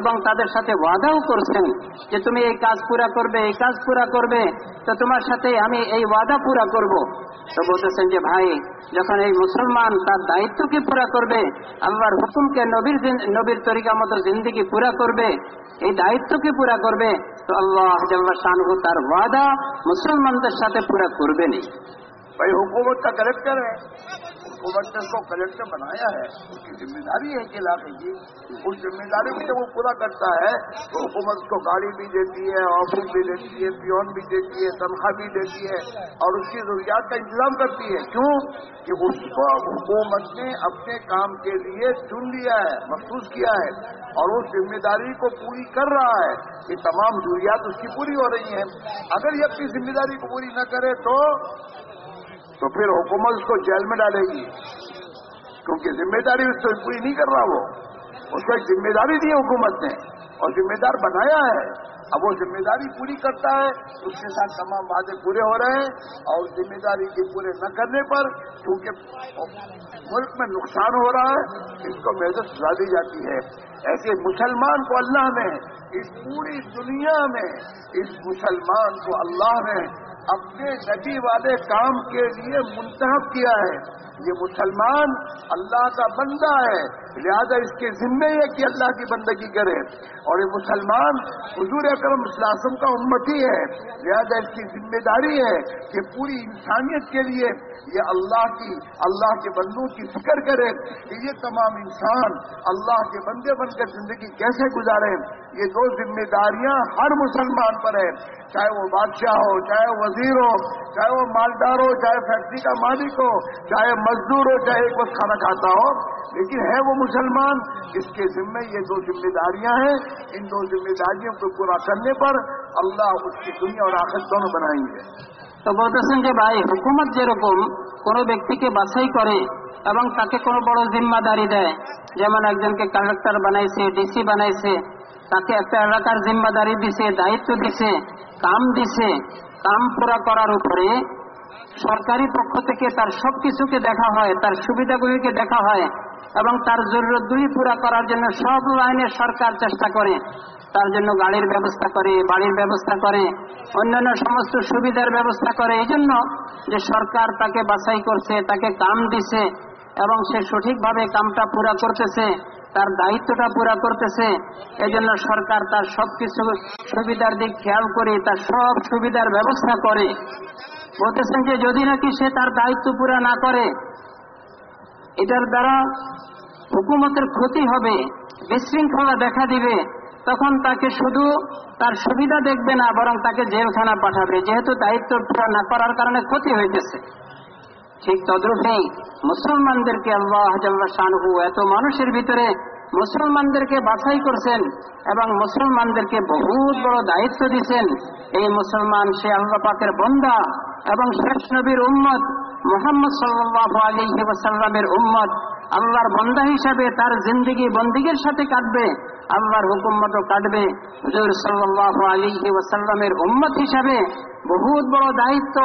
এবং তাদের সাথে ওয়াদাও করছেন যে তুমি এই কাজ পুরা করবে, এই কাজ পুরা করবে, তো তোমার সাথে আমি এই ওয়াদা পুরা করব। তো বলতেছেন যে, ভাই, যখন এই মুসলমান তার দায়িত্বকে পুরা করবে, আল্লাহর হুকুমকে নবীর নবীর তরিকা মতো জিন্দিগি পুরা করবে এই দায়িত্বকে পুরা করবে? তো আল্লাহ শাহু তার ওয়াদা মুসলমানদের সাথে পুরা گورنر کو کلیکٹر بنایا ہے، اس کی ذمہ داری ہے کہ علاقے کی جی۔ اس ذمہ داری کو جب وہ پورا کرتا ہے، تو حکومت کو گاڑی بھی دیتی ہے، آفس بھی دیتی ہے، پیون بھی دیتی ہے، تنخواہ بھی دیتی ہے، اور اس کی ضروریات کا انتظام کرتی ہے۔ کیوں؟ کہ اس کو حکومت نے اپنے کام کے لیے چن لیا ہے محسوس کیا ہے، اور وہ ذمہ داری کو پوری کر رہا ہے یہ تمام ضروریات اس کی پوری ہو رہی ہیں۔ اگر یہ اپنی ذمہ داری کو پوری نہ کرے تو تو پھر حکومت اس کو جیل میں ڈالے گی۔ کیونکہ ذمہ داری اس کو پوری نہیں کر رہا وہ۔ اس کو ذمہ داری دی حکومت نے۔ اور ذمہ دار بنایا ہے۔ اب وہ ذمہ داری پوری کرتا ہے۔ اس کے ساتھ تمام وعدے پورے ہو رہے ہیں۔ اور ذمہ داری کے پورے نہ کرنے پر کیونکہ ملک میں نقصان ہو رہا ہے، اس کو محنت سزا دی جاتی ہے۔ ایسے مسلمان کو اللہ نے، اس پوری دنیا میں اس مسلمان کو اللہ نے اپنے نبی والے کام کے لیے منتخب کیا ہے۔ یہ مسلمان اللہ کا بندہ ہے۔ لہذا اس کے ذمے ہے کہ اللہ کی بندگی کرے۔ اور یہ مسلمان حضور اکرم وسلم کا امتی ہے۔ لہذا اس کی ذمہ داری ہے کہ پوری انسانیت کے لیے یہ اللہ کی، اللہ کے بندوں کی فکر کرے کہ یہ تمام انسان اللہ کے بندے بن کر زندگی کیسے گزارے۔ یہ دو ذمہ داریاں ہر مسلمان پر ہیں۔ چاہے وہ بادشاہ ہو، چاہے وزیر ہو، چاہے وہ مالدار ہو، چاہے فیکٹری کا مالک ہو، چاہے مزدور ہو، چاہے بس کھانا کھاتا ہو۔ لیکن ہے وہ मुसलमान जिसके जिम्मे ये दो जिम्मेदारियां हैं इन दो जिम्मेदारियों को पूरा करने पर अल्लाह उसकी दुनिया और आखिर दोनों बनाएंगे তো বলতেছেন যে ভাই হুকুমত যেরকম কোনো ব্যক্তিকে বাছাই করে এবং তাকে কোনো বড় জিম্মাদারি দেয় যেমন একজনকে কালেক্টর বানাইছে ডিসি বানাইছে তাকে একটা এলাকার জিম্মাদারি দিছে দায়িত্ব দিছে কাম দিছে কাম পুরা করার উপরে সরকারি পক্ষ থেকে তার সবকিছুকে দেখা হয় তার সুবিধাগুলিকে দেখা হয় এবং তার জরুরতগুলি পুরা করার জন্য সব লাইনে সরকার চেষ্টা করে। তার জন্য গাড়ির ব্যবস্থা করে, বাড়ির ব্যবস্থা করে, অন্যান্য সমস্ত সুবিধার ব্যবস্থা করে। এই জন্য যে সরকার তাকে বাছাই করছে, তাকে কাম দিছে এবং সে সঠিকভাবে কামটা পুরা করতেছে, তার দায়িত্বটা পুরা করতেছে, এজন্য সরকার তার সবকিছু সুবিধার দিক খেয়াল করে, তার সব সুবিধার ব্যবস্থা করে। বলতেছেন যে যদি নাকি সে তার দায়িত্ব পুরা না করে এটার দ্বারা হুকুমতের ক্ষতি হবে, বিশৃঙ্খলা দেখা দিবে, তখন তাকে শুধু তার সুবিধা দেখবে না, বরং তাকে জেলখানা পাঠাবে। যেহেতু দায়িত্ব না করার কারণে ক্ষতি হইতেছে। ঠিক তদ্রূপেই মুসলমানদেরকে আল্লাহ শানহু এত মানুষের ভিতরে মুসলমানদেরকে বাছাই করছেন এবং মুসলমানদেরকে বহুত বড় দায়িত্ব দিচ্ছেন। এই মুসলমান সে আল্লাহ পাকের বন্দা এবং শেষ নবীর উম্মত। মোহাম্মদ সাল্লাহ আলী ওসাল্লামের উম্মত আল্লাহর বন্দা হিসাবে তার জিন্দিগি বন্দিগের সাথে কাটবে। আল্লাহর হুকুম মতো কাটবে। হুজুর সাল্লাহ আলী ওসাল্লামের উম্মত হিসাবে বহুত বড় দায়িত্ব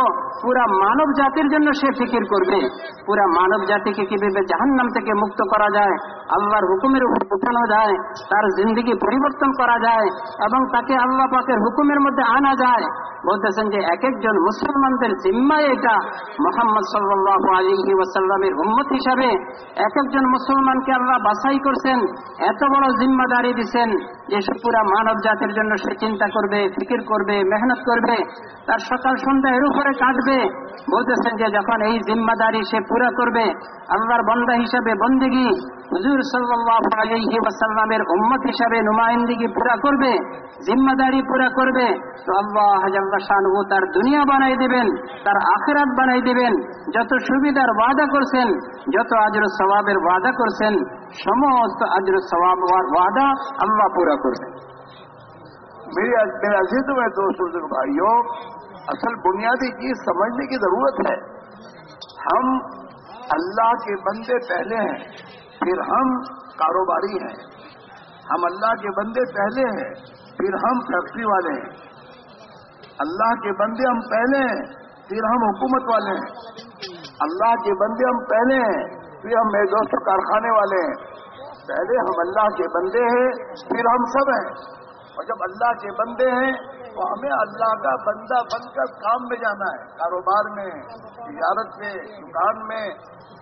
পুরা মানব জাতির জন্য সে ফিকির করবে। পুরা মানব জাতিকে কীভাবে জাহান্নাম থেকে মুক্ত করা যায়, আল্লাহর হুকুমের উপর উঠানো যায়, তার জিন্দিগি পরিবর্তন করা যায় এবং তাকে আল্লাহ পাকের হুকুমের মধ্যে আনা যায়। বলতেছেন যে এক একজন মুসলমানদের জিম্মায় এটা। মোহাম্মদ সাল্লাহ আলী ওয়াসাল্লামের উম্মত হিসাবে এক একজন মুসলমানকে আল্লাহ বাছাই করছেন। এত বড় জিম্মাদারি দিচ্ছেন যে পুরা মানব জাতির জন্য সে চিন্তা করবে, ফিকির করবে, মেহনত করবে, তার সকাল সন্ধ্যা এর উপরে কাটবে বলতেছেন যে যখন এই জিম্মাদারি সে পুরা করবে, আল্লাহর বন্দা হিসাবে বন্দিগি হুজুর সাল্লাহ আলহি ওয়াসাল্লামের উম্মত হিসাবে নুমাইন্দিগি পুরা করবে জিম্মাদারি পুরা করবে তো আল্লাহ হাজাল্লা শানহু তার দুনিয়া বানাই দেবেন তার আখেরাত বানাই দেবেন যত সুবিধার ওয়াদা করছেন যত আজর সবাবের ওয়াদা করছেন সমস্ত আজর সবাব ওয়াদা আল্লাহ পুরা করবেন मेरे मेरे अजीत में दोस्तों बुजुर्ग भाइयों असल बुनियादी चीज समझने की जरूरत है हम अल्लाह के बंदे पहले हैं پھر ہم کاروباری ہیں۔ ہم اللہ کے بندے پہلے ہیں، پھر ہم فیکٹری والے ہیں۔ اللہ کے بندے ہم پہلے ہیں، پھر ہم حکومت والے ہیں۔ اللہ کے بندے ہم پہلے ہیں، پھر ہم میزوس کارخانے والے ہیں۔ پہلے ہم اللہ کے بندے ہیں، پھر ہم سب ہیں۔ اور جب اللہ کے بندے ہیں تو ہمیں اللہ کا بندہ بن کر کام میں جانا ہے، کاروبار میں، تجارت میں، دکان میں،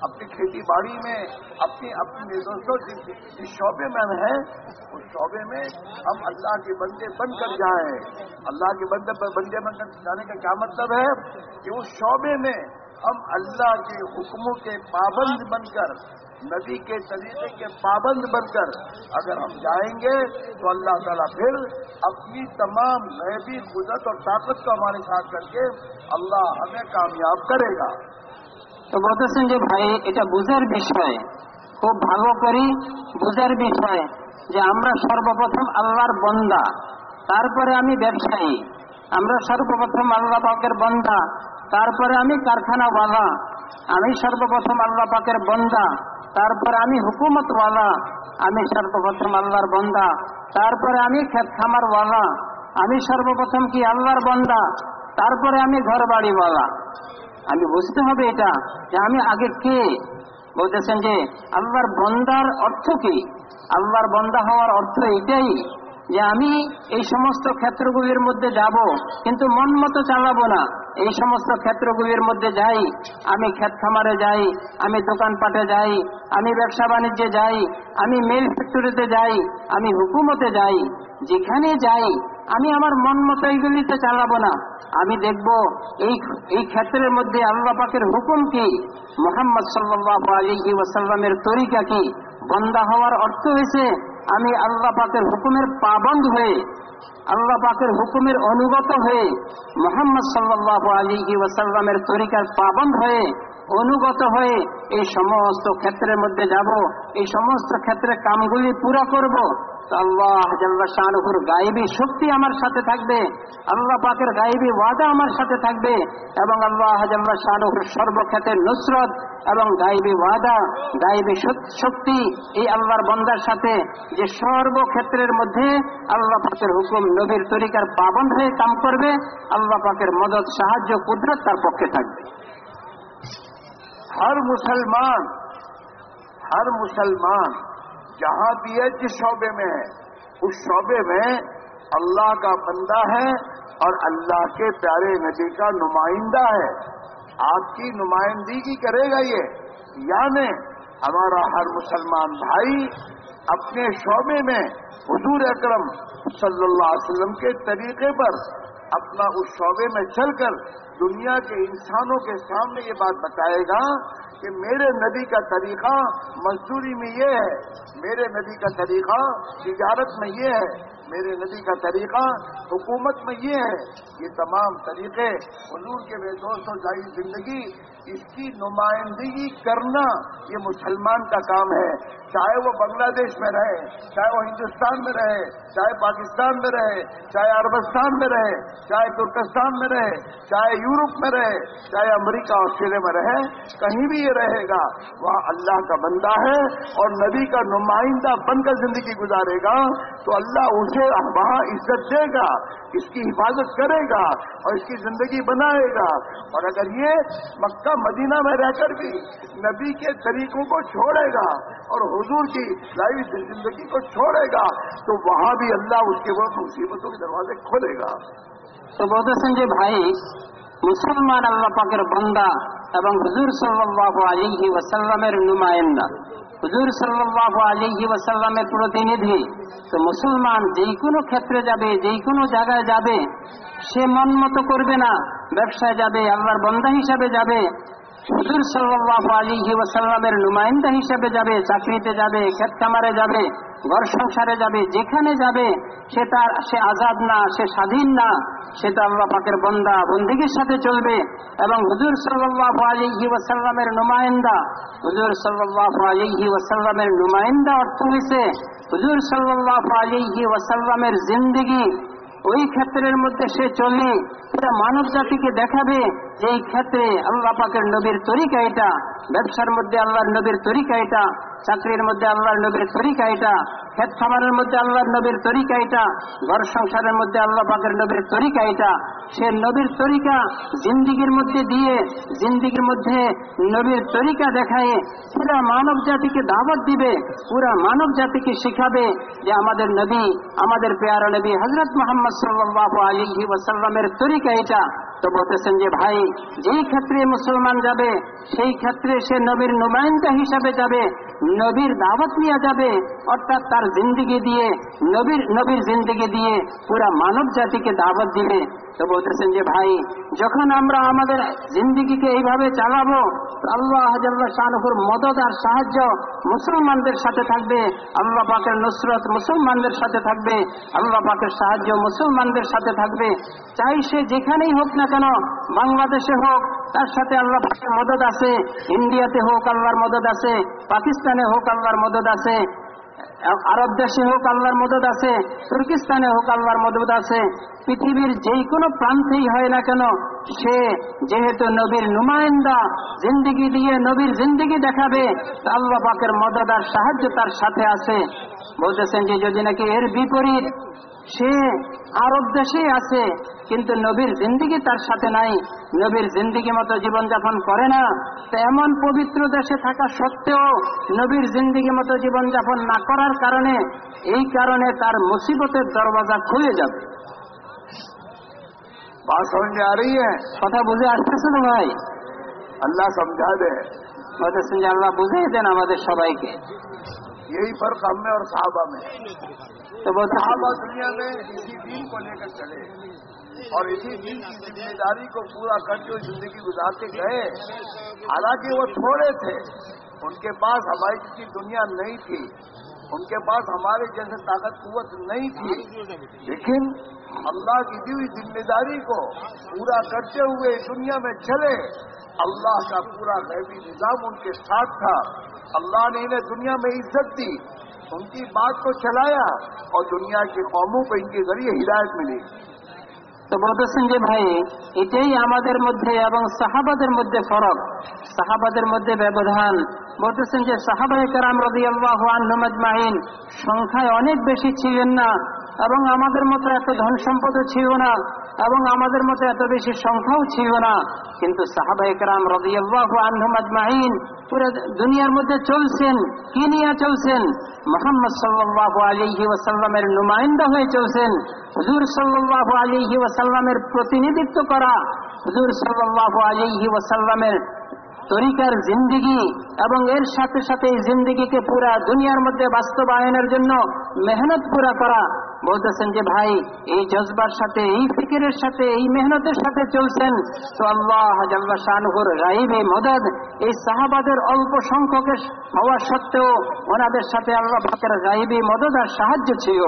اپنی کھیتی باڑی میں، اپنی اپنی دوستوں جس شعبے میں ہم ہیں، اس شعبے میں ہم اللہ کے بندے بن کر جائیں۔ اللہ کے بندے بندے بن کر جانے کا کیا مطلب ہے؟ کہ اس شعبے میں ہم اللہ کے حکموں کے پابند بن کر، نبی کے طریقے کے پابند بن کر اگر ہم جائیں گے تو اللہ تعالیٰ پھر اپنی تمام غیبی قدرت اور طاقت کو ہمارے ساتھ کر کے اللہ ہمیں کامیاب کرے گا۔ تو بولتے بھائی بھاگو کری বিষয় খুব ভালো করি বুঝের বিষয় যে আমরা সর্বপ্রথম আল্লাহর বন্দা তারপরে আমি ব্যবসায়ী আমরা সর্বপ্রথম اللہ پاکر بندہ۔ তারপরে আমি কারখানাওয়ালা আমি সর্বপ্রথম আল্লাহ পাকের বন্দা, তারপরে আমি হুকুমত হুকুমতওয়ালা আমি সর্বপ্রথম আল্লাহর বন্দা, তারপরে আমি খেত খামারওয়ালা আমি সর্বপ্রথম কি আল্লাহর বন্দা, তারপরে আমি ঘর বাড়িওয়ালা আমি বুঝতে হবে এটা যে আমি আগে কে? বলতেছেন যে আল্লাহর বন্দার অর্থ কি? আল্লাহর বন্দা হওয়ার অর্থ এটাই যে আমি এই সমস্ত ক্ষেত্রগুলির মধ্যে যাব, কিন্তু মন মতো চালাবো না। এই সমস্ত ক্ষেত্রগুলির মধ্যে যাই, আমি ক্ষেত খামারে যাই, আমি দোকানপাটে যাই, আমি ব্যবসা বাণিজ্যে যাই, আমি মিল ফ্যাক্টরিতে যাই, আমি হুকুমতে যাই, যেখানে যাই, আমি আমার মন মতো এইগুলিতে চালাবো না। আমি দেখব এই এই ক্ষেত্রের মধ্যে আল্লাহ পাকের হুকুম কি? মোহাম্মদ সাল্লাহ আলী ওয়াসাল্লামের তরিকা কি? বন্দা হওয়ার অর্থ হয়েছে আমি আল্লাহ পাকের হুকুমের পাবন্দ হয়ে, আল্লাহ পাকের হুকুমের অনুগত হয়ে, মোহাম্মদ সাল্লাহ আলী ওয়াসাল্লামের তরিকার পাবন্দ হয়ে, অনুগত হয়ে এই সমস্ত ক্ষেত্রের মধ্যে যাব, এই সমস্ত ক্ষেত্রে কামগুলি পুরা করব। আল্লাহ শাহরুখুর গায়েবী শক্তি আমার সাথে থাকবে। আল্লাহ পাকের গায়েবী ওয়াদা আমার সাথে থাকবে এবং আল্লাহ জাল্লা শাহরুখুর সর্বক্ষেত্রে নুসরত এবং গায়েবী ওয়াদা, গায়েবী শক্তি এই আল্লাহর বন্দার সাথে যে সর্বক্ষেত্রের মধ্যে আল্লাহ পাকের হুকুম নবীর তরিকার পাবন হয়ে কাম করবে, আল্লাহ পাকের মদত, সাহায্য, কুদরত তার পক্ষে থাকবে। جہاں بھی ہے، جس شعبے میں ہے، اس شعبے میں اللہ کا بندہ ہے اور اللہ کے پیارے نبی کا نمائندہ ہے۔ آپ کی نمائندگی کرے گا یہ۔ یعنی ہمارا ہر مسلمان بھائی اپنے شعبے میں حضور اکرم صلی اللہ علیہ وسلم کے طریقے پر اپنا اس شعبے میں چل کر دنیا کے انسانوں کے سامنے یہ بات بتائے گا کہ میرے نبی کا طریقہ مزدوری میں یہ ہے، میرے نبی کا طریقہ تجارت میں یہ ہے، میرے نبی کا طریقہ حکومت میں یہ ہے۔ یہ تمام طریقے حضور کے بے دوست و جائی زندگی، اس کی نمائندگی کرنا یہ مسلمان کا کام ہے۔ چاہے وہ بنگلہ دیش میں رہے، چاہے وہ ہندوستان میں رہے، چاہے پاکستان میں رہے، چاہے عربستان میں رہے، چاہے ترکستان میں رہے، چاہے یورپ میں رہے، چاہے امریکہ آسٹریلیا میں رہے، کہیں بھی یہ رہے گا وہ اللہ کا بندہ ہے اور نبی کا نمائندہ بن کر زندگی گزارے گا، تو اللہ اسے وہاں عزت دے گا، اس کی حفاظت کرے گا اور اس کی زندگی بنائے گا۔ اور اگر یہ مکہ مدینہ میں رہ کر بھی نبی کے طریقوں کو چھوڑے گا اور हुजूर की लाई जिंदगी को छोड़ेगा तो वहां भी अल्लाह उसके वो मुसीबतों के दरवाजे खोलेगा তো বলতেছেন যে ভাই মুসলমান আল্লাহ পাকের বন্দা এবং হুজুর সাল্লাহ আলিহি ওয়াসাল্লামের নুমায়েন্দা হুজুর সাল্লাহ আলিহি ওয়াসাল্লামের প্রতিনিধি তো মুসলমান যেই কোনো ক্ষেত্রে যাবে যেই কোনো জায়গায় যাবে সে মন মতো করবে না ব্যবসায় যাবে আল্লাহর বন্দা হিসাবে যাবে হুজুর সাল্লাহ আলিহি ওয়াসাল্লামের নুমাইন্দা হিসাবে যাবে, চাকরিতে যাবে খামারে যাবে, ঘর সংসারে যাবে, যেখানে যাবে, সে তার, সে আজাদ না, সে স্বাধীন না, সে তো আল্লাহ পাকের বন্দা, বন্দিগির সাথে চলবে। এবং হুজুর সাল্লাহ আলিহি ওয়াসাল্লামের নুমাইন্দা, হুজুর সাল্লাহ আলিহি ওয়াসাল্লামের নুমাইন্দা অর্থ হয়েছে হুজুর সাল্লাহ আলিহি ওয়াসাল্লামের জিন্দিগি। ওই ক্ষেত্রের মধ্যে সে চলে পুরো মানব জাতিকে দেখাবে এই ক্ষেত্রে আল্লাহ পাকের নবীর তরিকা এটা, ব্যবসার মধ্যে আল্লাহর নবীর তরিকা এটা, চাকরির মধ্যে আল্লাহর নবীর তরিকা এটা, ক্ষেত খামারের মধ্যে আল্লাহর নবীর তরিকা এটা, ঘর সংসারের মধ্যে আল্লাহ পাকের নবীর তরিকা এটা। সে নবীর তরিকা জিন্দিগির মধ্যে দিয়ে, জিন্দিগির মধ্যে নবীর তরিকা দেখায় পুরা মানব জাতিকে দাওয়াত দিবে, পুরা মানব জাতিকে শিখাবে যে আমাদের নবী, আমাদের পেয়ারা নবী হজরত মোহাম্মদ সাল্লাহ আলী ওয়াসাল্লামের তরিকা এটা। তো বলতেছেন যে ভাই যেই ক্ষেত্রে মুসলমান যাবে, সেই ক্ষেত্রে সে নবীর নুমায়ন্দা হিসাবে যাবে, নবীর দাওয়াত নিয়ে যাবে, অর্থাৎ তার জিন্দিগি দিয়ে, নবীর নবীর জিন্দিগি দিয়ে পুরা মানব জাতিকে দাওয়াত দিবে। তো বলতেছেন যে, ভাই, যখন আমরা আমাদের জিন্দিগিকে এইভাবে চালাবো আল্লাহ শাহনুর মদত আর সাহায্য মুসলমানদের সাথে থাকবে, আল্লাহ পাকের নুসরত মুসলমানদের সাথে থাকবে, আল্লাহ পাকের সাহায্য মুসলমানদের সাথে থাকবে। চাই সে যেখানেই হোক না কেন, বাংলাদেশে হোক, তার সাথে আল্লাহ পাকের মদত আছে, ইন্ডিয়াতে হোক আল্লাহর মদত আছে, পাকিস্তানে হোক আল্লাহর মদত আছে আরব দেশে হোক আল্লাহর মদত আছে, তুর্কিস্তানে হোক আল্লাহর মদত আছে, পৃথিবীর যেই কোনো প্রান্তেই হয় না কেন, সে যেহেতু নবীর নুমায়েন্দা জিন্দিগি দিয়ে নবীর জিন্দিগি দেখাবে আল্লাহ পাকের মদত আর সাহায্য তার সাথে আছে। বলতেছেন যে যদি নাকি এর বিপরীত সে আরব দেশেই আছে কিন্তু নবীর জিন্দিগি তার সাথে নাই নবীর জিন্দিগি মতো জীবনযাপন করে না তো এমন পবিত্র দেশে থাকা সত্ত্বেও নবীর জিন্দিগি মতো জীবনযাপন না করার কারণে এই কারণে তার মুসিবতের দরওয়াজা খুলে যাবে बात समझ में आ रही है কথা বুঝে আসতেছে না ভাই अल्लाह समझा दे বলতেছেন যে আল্লাহ বুঝিয়ে দেন আমাদের সবাইকে यही फर्क हम में और साहबा में تو وہ صحابہ دنیا میں اسی دین کو لے کر چلے اور اسی دین کی ذمہ داری کو پورا کر کے زندگی گزارتے گئے، حالانکہ وہ تھوڑے تھے۔ ان کے پاس ہماری کی دنیا نہیں تھی، ان کے پاس ہمارے جیسے طاقت، قوت نہیں تھی۔ لیکن اللہ کی دی ہوئی ذمہ داری کو پورا کرتے ہوئے دنیا میں چلے۔ اللہ کا پورا غیبی نظام ان کے ساتھ تھا۔ اللہ نے انہیں دنیا میں عزت دی۔ उनकी बात को चलाया और दुनिया की कौमों को इनके जरिए हिदायत मिली তো বলতেছেন যে ভাই এটাই আমাদের মধ্যে এবং সাহাবাদের মধ্যে ফরক সাহাবাদের মধ্যে ব্যবধান বলতেছেন যে সাহাবাই কারাম রবি আল্লাহ আহমাজমাইন সংখ্যায় অনেক বেশি ছিলেন না এবং আমাদের মতো এত ধন সম্পদও ছিল না, এবং আমাদের মতো এত বেশি সংখ্যাও ছিল না। কিন্তু সাহাবাই কারাম রবি আল্লাহ আহমাজমাইন পুরো দুনিয়ার মধ্যে চলছেন। কি নিয়ে চলছেন? মোহাম্মদ সাল্লাহ আলিহি ওয়াসাল্লামের নুমাইন্দা হয়ে চলছেন। হুজুর সাল্লাহ আলিহি ওয়াসাল্লামের প্রতিনিধিত্ব করা, হুজুর সাল্লাহ আলিহি ওয়াসাল্লামের তরিকার জিন্দিগি এবং এর সাথে সাথে এই জিন্দিগিকে পুরা দুনিয়ার মধ্যে বাস্তবায়নের জন্য মেহনত পুরা করা বলতেছেন যে, ভাই, এই জজবার সাথে, এই ফিকিরের সাথে, এই মেহনতের সাথে চলছেন। তো আল্লাহ জাল্লা শাহনুর রাইবে মদদ এই সাহাবাদের অল্প সংখ্যকের হওয়া সত্ত্বেও ওনাদের সাথে আল্লাহ ফাকের গাইবি মদদ আর সাহায্য ছিল।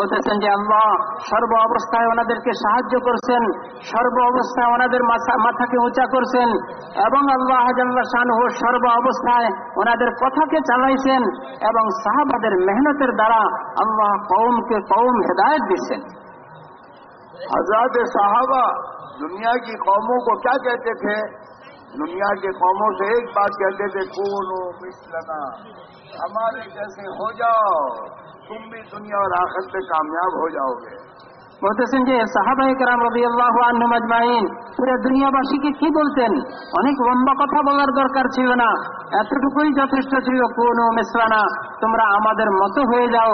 বলতেছেন যে, আল্লাহ, সর্ব অবস্থায় ওনাদেরকে সাহায্য করছেন, সর্ব অবস্থায় ওনাদের মাথা- মাথাকে উঁচা করছেন এবং আল্লাহ হাজাল্লা শাহনুহ সর্ব অবস্থায় ওনাদের কথাকে চালাইছেন এবং সাহাবাদের মেহনতের দ্বারা আল্লাহ কৌমকে কৌম قوم ہدایت بھی سے۔ حضرات صحابہ دنیا کی قوموں کو کیا کہتے تھے؟ دنیا کے قوموں سے ایک بات کہتے تھے کون مسلنا ہمارے جیسے ہو جاؤ، تم بھی دنیا اور آخر پہ کامیاب ہو جاؤ گے۔ বলতেছেন যে সাহাবাই কেরাম রবিআল্লাহ আহম আজমাইন পুরো দুনিয়াবাসীকে কি বলতেন অনেক লম্বা কথা বলার দরকার ছিল না, এতটুকুই যথেষ্ট ছিল। কোন মেসরানা, তোমরা আমাদের মতো হয়ে যাও,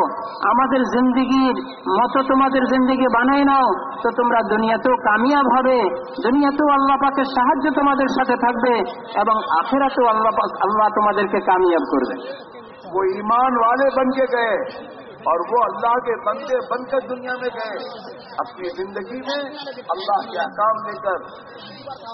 আমাদের জিন্দিগির মতো তোমাদের জিন্দিগি বানাই নাও, তো তোমরা দুনিয়াতেও কামিয়াব হবে, দুনিয়াতেও আল্লাহ পাকের সাহায্য তোমাদের সাথে থাকবে এবং আখেরাতেও আল্লাহ আল্লাহ তোমাদেরকে কামিয়াব করবে। ওই ইমান ওয়ালে বনকে গে اور وہ اللہ کے بندے بن کر دنیا میں گئے۔ اپنی زندگی میں اللہ کے احکام لے کر،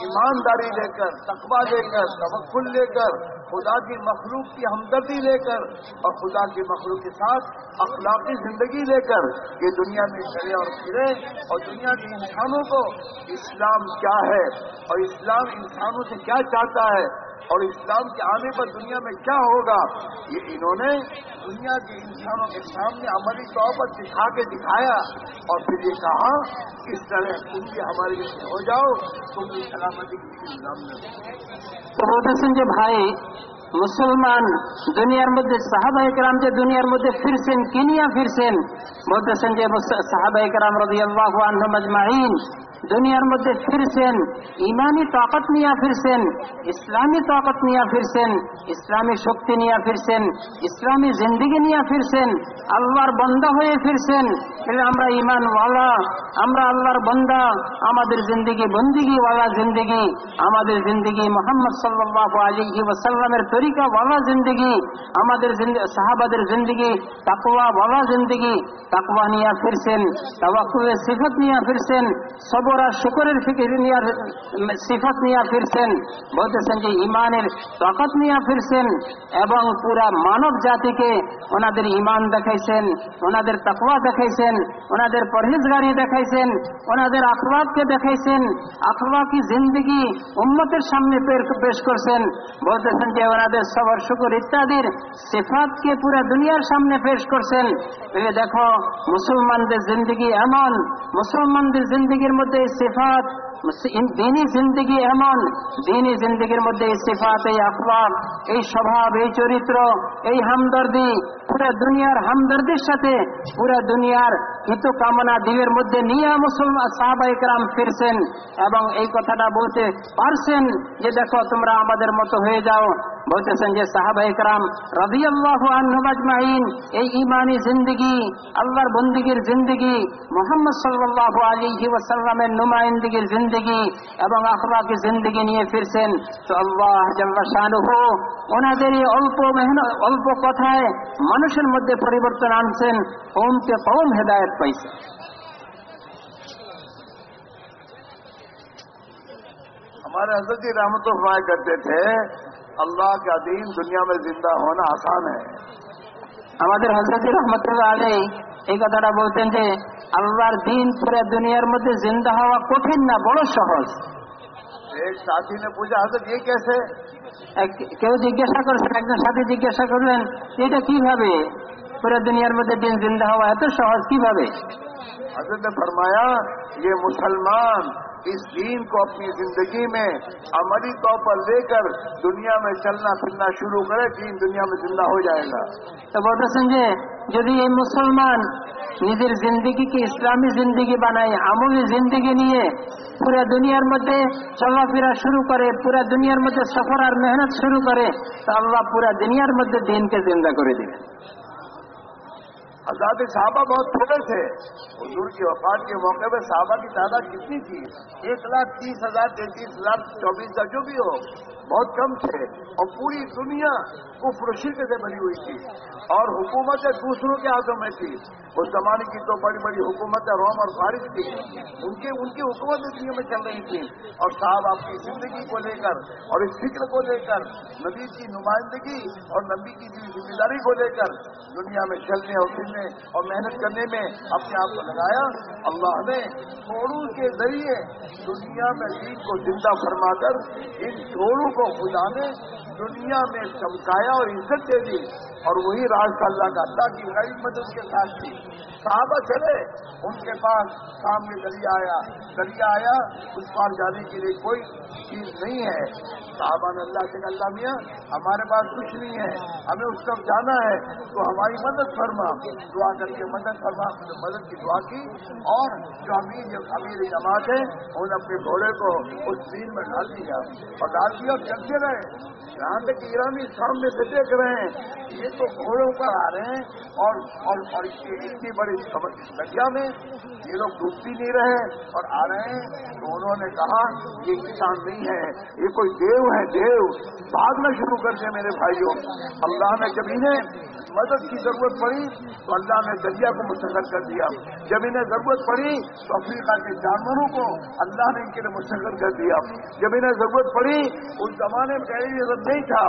ایمانداری لے کر تقوا لے کر تبکل لے کر، خدا کی مخلوق کی ہمدردی لے کر اور خدا کی مخلوق کے ساتھ اخلاقی زندگی لے کر یہ دنیا میں چلے اور پھرے۔ اور دنیا کے انسانوں کو اسلام کیا ہے؟ اور اسلام انسانوں سے کیا چاہتا ہے؟ اور اسلام کے آنے پر دنیا میں کیا ہوگا؟ یہ انہوں نے دنیا کے انسانوں کے سامنے عملی طور پر دکھا کے دکھایا اور پھر یہ کہا، اس طرح تم بھی ہمارے لیے ہو جاؤ، تم بھی سلامتی کی کے بھائی، مسلمان دنیا مدد صاحب کرام کے دنیا مدد فرسن کنیا فرسن بہت سنجے صحابہ کرام رضی اللہ عنہ مجمعین দুনিয়ার মধ্যে ফিরছেন, ইমানি তাকত নিয়ে ফিরছেন, ইসলামী তাকত নিয়ে ফিরছেন, ইসলামী শক্তি নিয়ে ফিরছেন, ইসলামী জিন্দিগি নিয়ে ফিরছেন, আল্লাহর বন্দা হয়ে ফিরছেন। আমরা ইমানওয়ালা, আমরা আল্লাহর বন্দা, আমাদের জিন্দিগি বন্দিগিওয়ালা জিন্দিগি, আমাদের জিন্দিগি মোহাম্মদ সাল্লাহ আলিহি ওসাল্লামের তরিকা ওয়ালা জিন্দিগি, আমাদের সাহাবাদের জিন্দিগি তাকওয়া ওয়ালা জিন্দিগি, তাকওয়া নিয়ে ফিরছেন, তাওয়াক্কুলের সিফত নিয়ে ফিরছেন সবর আর শুকরের ফিকির নিয়ে সিফত নিয়ে ফিরছেন, বলতেছেন যে ইমানের তাকত নিয়ে ফিরছেন এবং পুরা মানব জাতিকে ওনাদের ইমান দেখাইছেন, ওনাদের তাকওয়া দেখাইছেন, ওনাদের পরহেজগারি দেখাইছেন, ওনাদের আখলাককে দেখাইছেন, আখলাকি জিন্দগি উম্মতের সামনে পেশ করছেন, বলতেছেন যে ওনাদের সবর, শুকুর ইত্যাদির সিফাতকে পুরা দুনিয়ার সামনে পেশ করছেন। দেখো, মুসলমানদের জিন্দগি এমন, মুসলমানদের জিন্দগির মধ্যে এই সিফাত জিন্দিগি এমন জিন্দিগির মধ্যে এই সিফাত, এই এই স্বভাব, এই চরিত্র, এই হামদর্দি, পুরো দুনিয়ার হামদর্দির সাথে, পুরো দুনিয়ার হিত কামনা দিবের মধ্যে নিয়ে মুসলমান ফিরছেন এবং এই কথাটা বলতে পারছেন যে দেখো তোমরা আমাদের মতো হয়ে যাও بہت سنجے صحابہ اکرام رضی اللہ عنہ اجمعین، اے ایمانی زندگی اللہ بندگیر زندگی، محمد صلی اللہ علیہ وسلم نمائندگیر زندگি এবং আখলাকি জিন্দগি নিয়ে ফিরছেন তো আল্লাহ জাল্লা শাহরুহ ওনাদের এই অল্প মেহনত অল্প কথায় মানুষের মধ্যে পরিবর্তন আনছেন কমকে কম হেদায়ত পাইছে ہمارے حضرت رحمت فرمایا کرتے تھے अल्लाह का दीन दुनिया में जिंदा होना आसान है আমাদের হজরত রহমতুল্লাহ আলী এই কথাটা বলতেন যে আল্লাহর দিন পুরো দুনিয়ার মধ্যে জিন্দা হওয়া কঠিন না বড় সহজ एक साथी ने पूछा हजरत ये कैसे এক- কেউ জিজ্ঞাসা করছেন একজন সাথী জিজ্ঞাসা করলেন এটা কিভাবে পুরো দুনিয়ার মধ্যে দিন জিন্দা হওয়া এত সহজ কিভাবে حضرت نے فرمایا، یہ مسلمان اس دین کو اپنی زندگی میں عملی طور پر لے کر دنیا میں چلنا پھرنا شروع کرے دین دنیا میں زندہ ہو جائے گا۔ تو بہت سنجے جبھی یہ مسلمان مجر زندگی کی اسلامی زندگی بنائے، عمومی زندگی لیے پورا دنیا مدد چلا پھرا شروع کرے پورا دنیا مدد سفر اور محنت شروع کرے، تو اللہ پورا دنیا مدد دین کے زندہ کرے دے حضرات صحابہ بہت تھوڑے تھے۔ حضور کی وفات کے موقع پہ صحابہ کی تعداد کتنی تھی؟ ایک لاکھ تیس ہزار، تینتیس لاکھ، چوبیس ہزار، جو بھی ہو۔ بہت کم تھے اور پوری دنیا کو و سے بنی ہوئی تھی اور حکومتیں دوسروں کے ہاتھوں میں تھی۔ اس زمانے کی تو بڑی بڑی حکومتیں روم اور فارغ تھی ان کے ان کی حکومت دنیا میں چل رہی تھی اور صاحب آپ کی زندگی کو لے کر اور اس فکر کو لے کر نبی کی نمائندگی اور نبی کی ذمہ داری کو لے کر دنیا میں چلنے اور پھرنے اور محنت کرنے میں اپنے آپ کو لگایا۔ اللہ نے چھوڑوں کے ذریعے دنیا میں دین کو زندہ فرما کر ان چھوڑوں کو کو خدا نے دنیا میں چمکایا اور عزت دے دی اور وہی راز کا اللہ کا۔ اللہ کی غریب مدد کے ساتھ تھی۔ صحابہ چلے، ان کے پاس سامنے دریا آیا۔ دریا آیا، اس پار جانے کے لیے کوئی چیز نہیں ہے۔ صحابہ نے اللہ سے اللہ میاں، ہمارے پاس کچھ نہیں ہے۔ ہمیں اس طرف جانا ہے، تو ہماری مدد فرما۔ دعا کر کے مدد فرما مدد کی دعا کی۔ اور جو امیر جو امیر جماعت ہے، انہوں نے اپنے گھوڑے کو اس دین میں ڈال دیا۔ اور ڈال دیا اور چلتے رہے۔ یہاں تک ایرانی سامنے سے دیکھ رہے ہیں یہ تو گھوڑوں پر آ رہے ہیں اور اور, اور اتنی بڑی خبر دریا میں یہ لوگ ڈوب بھی نہیں رہے اور آ رہے ہیں۔ تو انہوں نے کہا یہ کسان نہیں ہے یہ کوئی دیو ہے دیو بھاگنا شروع کر دیا میرے بھائیوں۔ اللہ نے جب انہیں مدد کی ضرورت پڑی تو اللہ نے دریا کو مستقل کر دیا۔ جب انہیں ضرورت پڑی تو افریقہ کے جانوروں کو اللہ نے ان کے لیے مستقل کر دیا۔ جب انہیں ضرورت پڑی اس زمانے میں نہیں تھا۔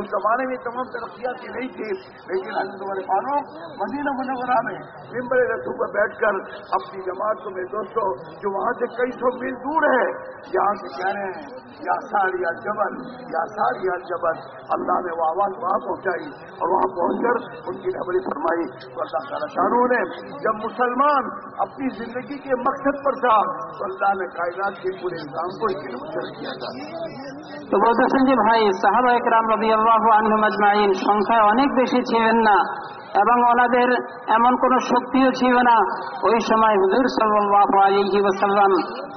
اس زمانے میں تمام ترقیاتی نہیں تھی، لیکن حضرت عمرفانوں مدینہ منورہ میں ممبر رسو پر بیٹھ کر اپنی جماعت کو میرے دوستوں جو وہاں سے کئی سو میل دور ہے، یہاں سے کہہ رہے ہیں یا سار یا جبل، یا سار یا جبل، اللہ نے وہ آواز وہاں پہنچائی اور وہاں پہنچ کر ان کی خبریں فرمائی۔ تو اللہ تعالیٰ شاہ نے جب مسلمان اپنی زندگی کے مقصد پر تھا، تو اللہ نے کائنات کے پورے نظام کو کیا تھا۔ تو بہت سنجے بھائی صاحب সংখ্যায় অনেক বেশি ছিলেন না এবং ওনাদের এমন কোন শক্তিও ছিল না। ওই সময় হুজুর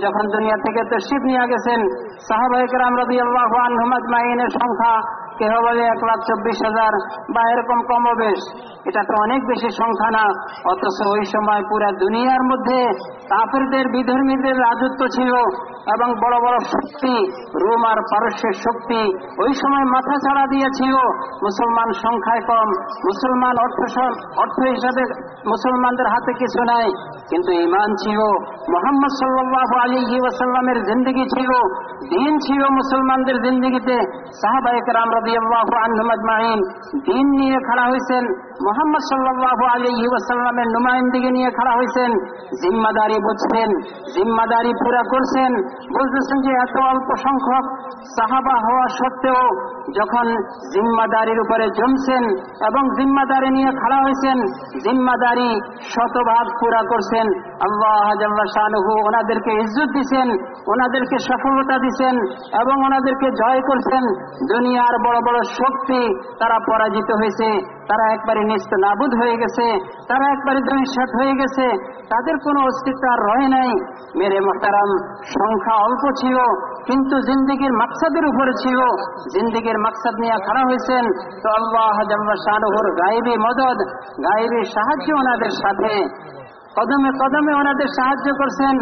যখন দুনিয়া থেকে তশরিফ নিয়ে গেছেন সাহাবাহিক রাম রবি আল্লাহ আনহুমাজমাইনের সংখ্যা কেহ বলে এক লাখ চব্বিশ হাজার বা এরকম কমবেশ এটা তো অনেক বেশি সংখ্যা না। অথচ ওই সময় পুরা দুনিয়ার মধ্যে কাফেরদের, বিধর্মীদের রাজত্ব ছিল এবং বড় বড় শক্তি, রোম আর পারস্যের শক্তি ওই সময় মাথা ছাড়া দিয়েছিল। মুসলমান সংখ্যায় কম, মুসলমান অর্থ হিসাবে মুসলমানদের হাতে কিছু নাই। কিন্তু ইমান ছিল, মোহাম্মদ সাল্লাহ আলী ওয়াসাল্লামের জিন্দগি ছিল, দিন ছিল মুসলমানদের জিন্দগিতে। সাহাবাহিক আজমাইন দিন নিয়ে খাড়া হয়েছেন মোহাম্মদ নিয়ে খাড়া হয়েছেন জিম্মাদারি বুঝছেন, জিম্মাদারি পুরা করছেন। বুঝতেছেন যে এত অল্প সংখ্যক সাহাবা হওয়া সত্ত্বেও যখন জিম্মাদারির উপরে জমছেন এবং জিম্মাদারি নিয়ে খাড়া হয়েছেন জিম্মাদারি শতভাগ পুরা করছেন। আল্লাহ ওনাদেরকে ইজ্জত দিছেন, ওনাদেরকে সফলতা দিছেন এবং ওনাদেরকে জয় করছেন। দুনিয়ার বড় বড় বড় শক্তি, তারা পরাজিত হয়েছে, তারা একবারে নিস্ত নাবুদ হয়ে গেছে, তারা একবারে ধৈর্যাত হয়ে গেছে, তাদের কোনো অস্তিত্ব আর রয়ে নাই। মেরে মোহতারাম, সংখ্যা অল্প ছিল, কিন্তু জিন্দিগির মাকসাদের উপরে ছিল। জিন্দিগির মাকসাদ নিয়ে খাড়া হয়েছেন। তো আল্লাহ জাল্লা শাহরুহর গায়েবী মদদ, গায়েবী সাহায্য ওনাদের সাথে। কদমে কদমে ওনাদের সাহায্য করছেন।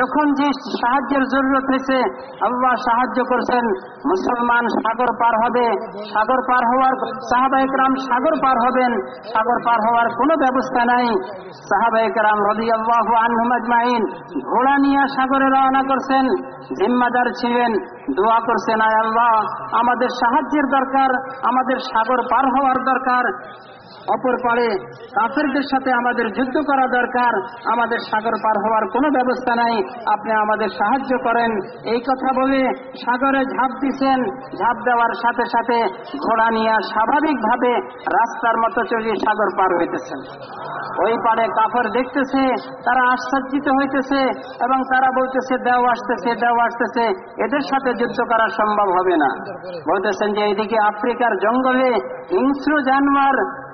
যখন যে সাহায্যের জরুরত হয়েছে, আল্লাহ সাহায্য করছেন। মুসলমান সাগর পার হবে। সাগর পার হওয়ার সাহাবাহিক রাম সাগর পার হবেন। সাগর পার হওয়ার কোনো ব্যবস্থা নাই। সাহাবাহিক রাম রবি আল্লাহ আনহুমাজমাইন ঘোড়া নিয়ে সাগরে রওনা করছেন। জিম্মাদার ছিলেন। দোয়া করছেন, আয় আল্লাহ, আমাদের সাহায্যের দরকার, আমাদের সাগর পার হওয়ার দরকার। অপর পারে কাফেরদের সাথে আমাদের যুদ্ধ করা দরকার। আমাদের সাগর পার হওয়ার কোনো ব্যবস্থা নাই। আপনি আমাদের সাহায্য করেন। এই কথা বলে সাগরে ঝাঁপ দিছেন। ঝাঁপ দেওয়ার সাথে সাথে ঘোড়া নিয়ে স্বাভাবিকভাবে রাস্তার মতো চলে সাগর পার হইতেছেন। ওই পারে কাফর দেখতেছে, তারা আশ্চর্যিত হইতেছে এবং তারা বলতেছে, দেও আসতেছে দেও আসতেছে। এদের সাথে যুদ্ধ করা সম্ভব হবে না। বলতেছেন যে, এইদিকে আফ্রিকার জঙ্গলে হিংস্র জানোয়ার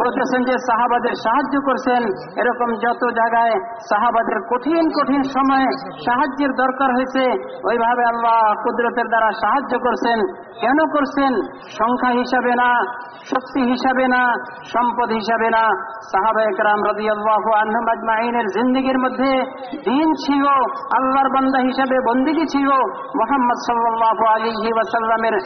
বলতেছেন যে সাহাবাদের সাহায্য করছেন। এরকম যত জায়গায় সাহাবাদের কঠিন কঠিন সময়ে সাহায্যের দরকার হয়েছে, ওইভাবে আল্লাহ কুদরতের দ্বারা সাহায্য করছেন। কেন করছেন? সংখ্যা হিসাবে না, শক্তি হিসাবে না, সম্পদ হিসাবে না। সাহাবা একরাম রবি আল্লাহ আহমাজমাইনের জিন্দিগির মধ্যে দিন ছিল, আল্লাহর বান্দা হিসাবে বন্দিগি ছিল। মোহাম্মদ সাল্লাহ আলী ওয়াসাল্লামের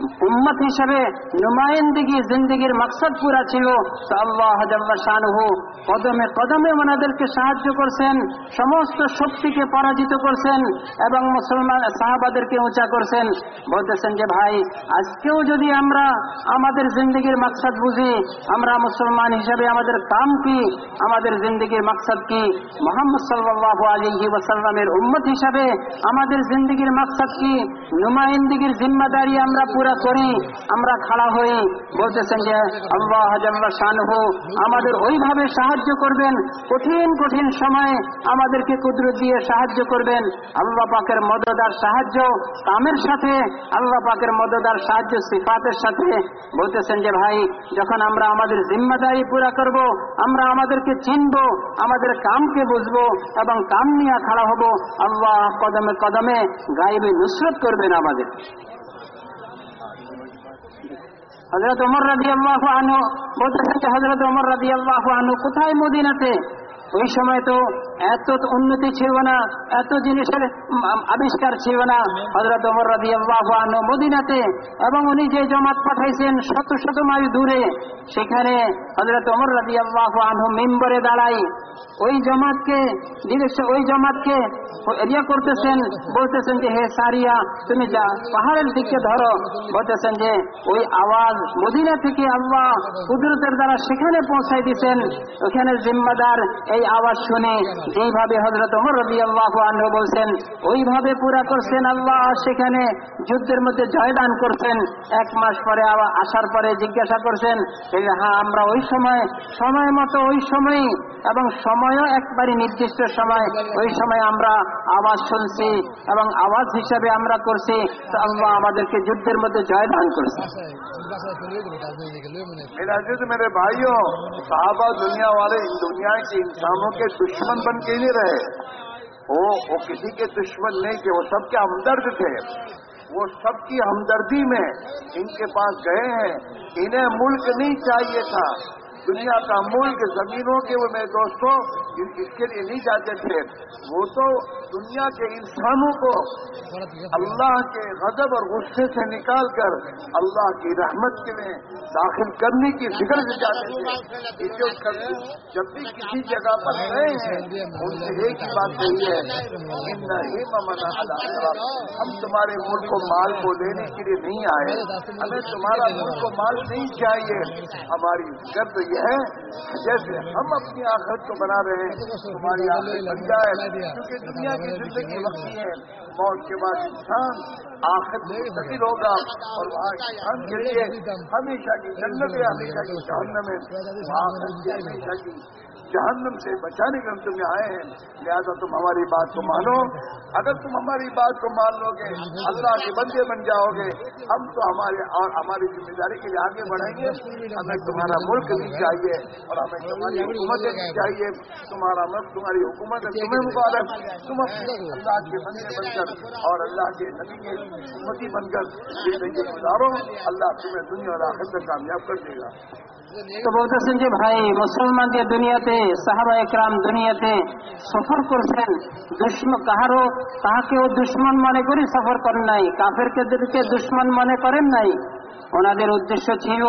উম্মত হিসাবে নুমাইন্দিগি জিন্দিগির মাকসাদ পুরা ছিল। তো আল্লাহ শাহু কদমে কদমে ওনাদেরকে সাহায্য করছেন, সমস্ত শক্তিকে পরাজিত করছেন এবং মুসলমান সাহাবাদেরকে উঁচা করছেন। বলতেছেন যে, ভাই, আজকেও যদি আমরা আমাদের জিন্দিগির মাকসাদ বুঝি, আমরা মুসলমান হিসাবে আমাদের কাম কি? আমাদের জিন্দিগির মাকসাদ কি? মোহাম্মদ সাল্লাহ আলিহি ওয়াসাল্লামের উম্মত হিসাবে আমাদের জিন্দিগির মাকসাদ কি? নুমাইন্দিগির জিম্মাদারি আমরা পুরা করি, আমরা খাড়া হই। বলতেছেন যে, আল্লাহ শানহু, আমাদের ওইভাবে সাহায্য করবেন, কঠিন কঠিন সময়ে আমাদেরকে কুদরত দিয়ে সাহায্য করবেন। আল্লাহ পাকের মদদার সাহায্য কামের সাথে, আল্লাহ পাকের মদদার সাহায্য সিফাতের সাথে। বলতেছেন যে, ভাই, যখন আমরা আমাদের জিম্মাদারি পুরা করব, আমরা আমাদেরকে চিনব, আমাদের কামকে বুঝব এবং কাম নিয়ে খাড়া হব, আল্লাহ কদমে কদমে গাইবে নুসরত করবেন আমাদের। হজরত ওমর রাজি আল্লাহ আনু বলতেছেন যে হজরত ওমর রাজি আল্লাহ আনু কোথায় মদিনাতে? ওই সময় তো এত উন্নতি ছিল না, এত জিনিসের আবিষ্কার ছিল না। হজরত ওমর রাজি আল্লাহ মদিনাতে এবং উনি যে জমাত পাঠাইছেন শত শত মাইল দূরে, সেখানে হজরত ওমর রাজি আল্লাহ আনহু মেম্বরে দাঁড়াই, ওই জমাতকে ওই জমাতকে এরিয়া করতেছেন, বলতেছেন যে, হে সারিয়া, তুমি যা, পাহাড়ের দিকে ধরো। বলতেছেন যে, ওই আওয়াজ মদিনা থেকে আল্লাহ কুদরতের দ্বারা সেখানে পৌঁছাই দিচ্ছেন ওখানে জিম্মাদার এই আওয়াজ শুনে যেইভাবে হজরত ওমর রবি আল্লাহ আনহু বলছেন ওইভাবে পুরা করছেন আল্লাহ সেখানে যুদ্ধের মধ্যে জয়দান করছেন এক মাস পরে আবার আসার পরে জিজ্ঞাসা করছেন হ্যাঁ আমরা ওই সময় সময় মতো ওই সময়ই এবং সময়ও একবারই নির্দিষ্ট সময় ওই সময় আমরা আওয়াজ শুনছি এবং আওয়াজ হিসাবে আমরা করছি তো আল্লাহ আমাদেরকে যুদ্ধের মধ্যে জয়দান করছে मेरे अजीज मेरे भाइयों साहबा दुनिया वाले इन दुनिया के इंसानों انسانوں کے دشمن بن کے نہیں رہے۔ وہ, وہ کسی کے دشمن نہیں تھے وہ سب کے ہمدرد تھے۔ وہ سب کی ہمدردی میں ان کے پاس گئے ہیں۔ انہیں ملک نہیں چاہیے تھا۔ دنیا کا ملک، زمینوں کے وہ میرے دوستوں اس کے لیے نہیں جاتے تھے۔ وہ تو دنیا کے انسانوں کو اللہ کے غضب اور غصے سے نکال کر اللہ کی رحمت کے میں داخل کرنے کی فکر سے جاتے تھے۔ جو جب بھی کسی جگہ پر گئے ہیں، ان سے ایک ہی بات کہی ہے۔ ہم تمہارے ملک کو مال کو لینے کے لیے نہیں آئے۔ ہمیں تمہارا ملک کو مال نہیں چاہیے۔ ہماری گرد یہ ہے جیسے ہم اپنی آخرت کو بنا رہے ہیں. ہماری آخرت بن جائے. کیونکہ دنیا کی زندگی وقتی ہے. موت کے بعد انسان آخر مستقل ہوگا اور وہاں انسان کے لیے ہمیشہ کی جنت ہے، ہمیشہ کی جہنم ہے. ہمیشہ کی جہنم سے بچانے کے ہم تمہیں آئے ہیں. لہذا تم ہماری بات کو مانو۔ اگر تم ہماری بات کو مان لو گے، اللہ کے بندے بن جاؤ گے، ہم تو ہمارے اور ہماری ذمہ داری کے لیے آگے بڑھیں گے۔ ہمیں تمہارا ملک بھی چاہیے اور ہمیں تمہاری حکومت بھی چاہیے۔ تمہارا ملک، تمہاری حکومت تمہیں مبارک۔ تم اللہ کے بندے بن کر اور اللہ کے نبی کے حکومتی بن کر یہ گزارو۔ اللہ تمہیں دنیا اور آخر تک کامیاب کر دے گا۔ تو بہت سنجے بھائی، مسلمان کے دنیا تھے صحابہ اکرام دنیا تھے সফর করছেন দুশ্মন কাহারও তাহাকেও দুশ্মন মনে করে সফর করেন নাই। কাফেরকে দুশ্মন মনে করেন নাই। ওনাদের উদ্দেশ্য ছিল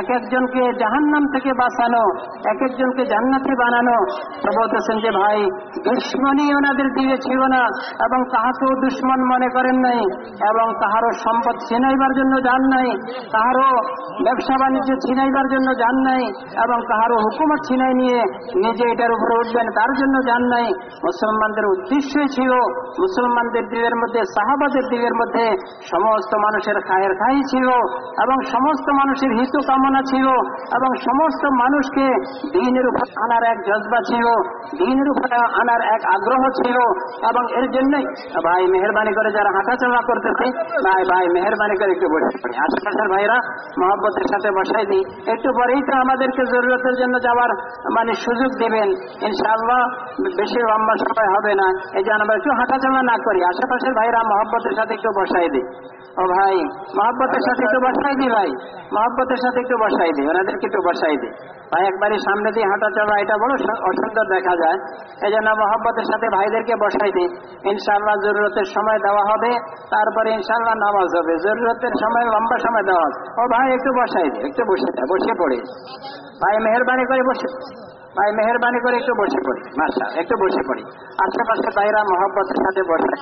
এক একজনকে জাহান্নাম থেকে বাঁচানো, এক একজনকে জান্নাতে বানানো। তো বলতেছেন যে, ভাই, দুশ্মনই ওনাদের দিকে ছিল না এবং তাহাকেও দুশ্মন মনে করেন নাই এবং কাহারও সম্পদ ছিনাইবার জন্য যান নাই, তাহারও ব্যবসা বাণিজ্য ছিনাইবার জন্য যান নাই এবং কাহারও হুকুমত ছিনাই নিয়ে নিজে এটার উপরে উঠবেন, তার জন্য যান নাই। মুসলমানদের উদ্দেশ্যই ছিল মুসলমানদের দিকের মধ্যে, সাহাবাদের দিকের মধ্যে সমস্ত মানুষের খায়ের খাই ছিল এবং সমস্ত মানুষের হিত কামনা ছিল, এবং সমস্ত মানুষকে দিনের উপর আনার এক জজবা ছিল, দিনের উপরে আনার এক আগ্রহ ছিল, এবং এর জন্যই ভাই মেহরবানি করে যারা হাঁটাচলা করতেছে, ভাই ভাই, মেহরবানি করে একটু বসে পড়ি। আশেপাশের ভাইরা মহব্বতের সাথে বসাই দিই। একটু পরেই তো আমাদেরকে জরুরতের জন্য যাওয়ার মানে সুযোগ দেবেন। ইনশাআল্লাহ বেশি লম্বা সময় হবে না। এই জন্য আমরা একটু হাঁটাচলা না করি। আশেপাশের ভাইরা মহব্বতের সাথে একটু বসাই দিই। ও ভাই, মহব্বতের সাথে একটু বসাই দিই ভাই। মহব্বতের সাথে একটু বসাই দিই ওনাদেরকে একটু বসাই দিই ভাই একবারই সামনে দিয়ে হাঁটা চলা এটা বড় অসুন্দর দেখা যায়। এই জন্য মহব্বতের সাথে ভাইদেরকে বসাই দিই ইনশাআল্লাহ জরুরতের সময় দেওয়া হবে তারপরে ইনশাআল্লাহ নামাজ হবে। জরুরতের সময় লম্বা সময় দেওয়া। ও ভাই একটু বসাই দিই একটু বসে যা, বসে পড়ি। ভাই মেহরবানি করে বসে ভাই মেহরবানি করে একটু বসে পড়ি। মাসা একটু বসে পড়ি। আশেপাশের ভাইরা মহব্বতের সাথে বসাই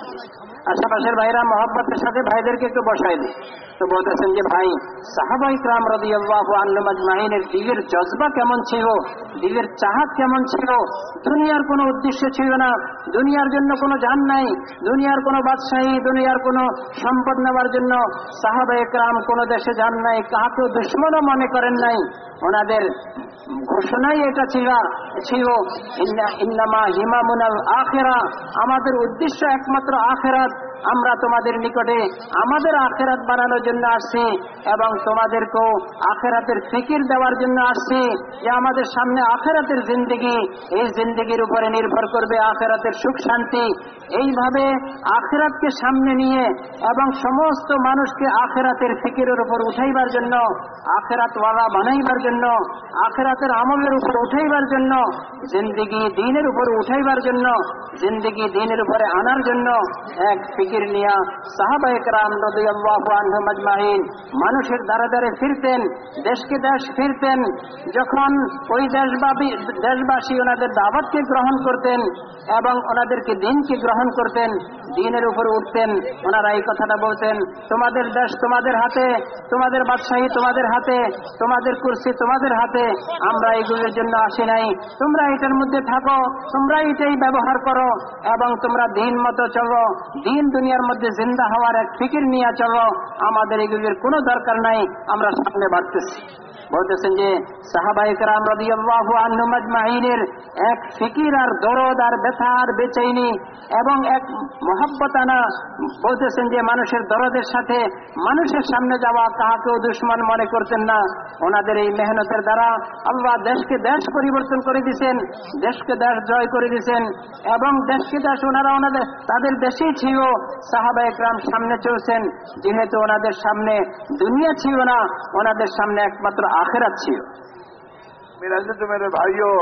আশেপাশের ভাইরা মহব্বতের সাথে ভাইদেরকে একটু বসাই দিই তো বলতেছেন যে ভাই, সাহাবাই ক্রাম রদি আল্লাহ জজবা কেমন ছিল? দিলের চাহাত কেমন ছিল? দুনিয়ার কোনো উদ্দেশ্য ছিল না। দুনিয়ার জন্য কোনো জান নাই। দুনিয়ার কোনো বাদশাহী, দুনিয়ার কোনো সম্পদ নেওয়ার জন্য সাহাবাই ক্রাম কোনো দেশে যান নাই, কাহাকেও দুশ্মনও মনে করেন নাই। ওনাদের ঘোষণাই এটা ছিল ছিল, ইন্না- ইন্নামা হিমামুনাল আখেরা। আমাদের উদ্দেশ্য একমাত্র আখেরাত। আমরা তোমাদের নিকটে আমাদের আখেরাত বানানোর জন্য আসছি এবং তোমাদেরকেও আখেরাতের ফিকির দেওয়ার জন্য আসছি যে আমাদের সামনে আখেরাতের জিন্দগি, এই জিন্দগির উপরে নির্ভর করবে আখেরাতের সুখ শান্তি। এইভাবে আখেরাতকে সামনে নিয়ে এবং সমস্ত মানুষকে আখেরাতের ফিকিরের উপর উঠাইবার জন্য আখেরাতওয়ালা বানাইবার জন্য, আখেরাতের আমলের উপর উঠাইবার জন্য, জিন্দগি দিনের উপর উঠাইবার জন্য, জিন্দগি দিনের উপরে আনার জন্য এক ফিকির নিয়া সাহাবা একরাম আজমাইন মানুষের দ্বারা দ্বারে ফিরতেন, দেশকে দেশ ফিরতেন, যখন ওই দেশবাসী দেশবাসী ওনাদের দাওয়াতকে গ্রহণ করতেন এবং ওনাদেরকে দিনকে গ্রহণ করতেন, দিনের উপর উঠতেন। ওনারা এই কথাটা বলতেন, তোমাদের দেশ তোমাদের হাতে, তোমাদের বাদশাহী তোমাদের হাতে, তোমাদের কুর্সি তোমাদের হাতে, আমরা এগুলোর জন্য আসি নাই। তোমরা এটার মধ্যে থাকো, তোমরা এটাই ব্যবহার করো এবং তোমরা দিন মতো চলো, দিন দুনিয়ার মধ্যে জিন্দা হওয়ার এক ফিকির নিয়ে চলো। আমাদের এগুলির কোনো দরকার নাই। আমরা সামনে বাড়তেছি। বলতেছেন যে সাহাবাইকরাম রাদিয়াল্লাহু আনহুম আজমাইনের এক ফিকির আর দরদ আর ব্যথা আর বেচাইনি এবং এক মহাব্বত আনা বলতেছেন যে মানুষের দরদের সাথে মানুষের সামনে যাওয়া কাহাকেও দুশ্মন মনে করতেন না। ওনাদের এই মেহনতের দ্বারা আল্লাহ দেশকে দেশ পরিবর্তন করে দিয়েছেন দেশকে দেশ জয় করে দিয়েছেন এবং দেশকে দেশ ওনারা ওনাদের, তাদের দেশেই ছিল। সাহাবা একরাম সামনে চলছেন, যেহেতু ওনাদের সামনে দুনিয়া ছিল না, ওনাদের সামনে একমাত্র آخر اچھی ہو میرا سے تو میرے بھائیوں،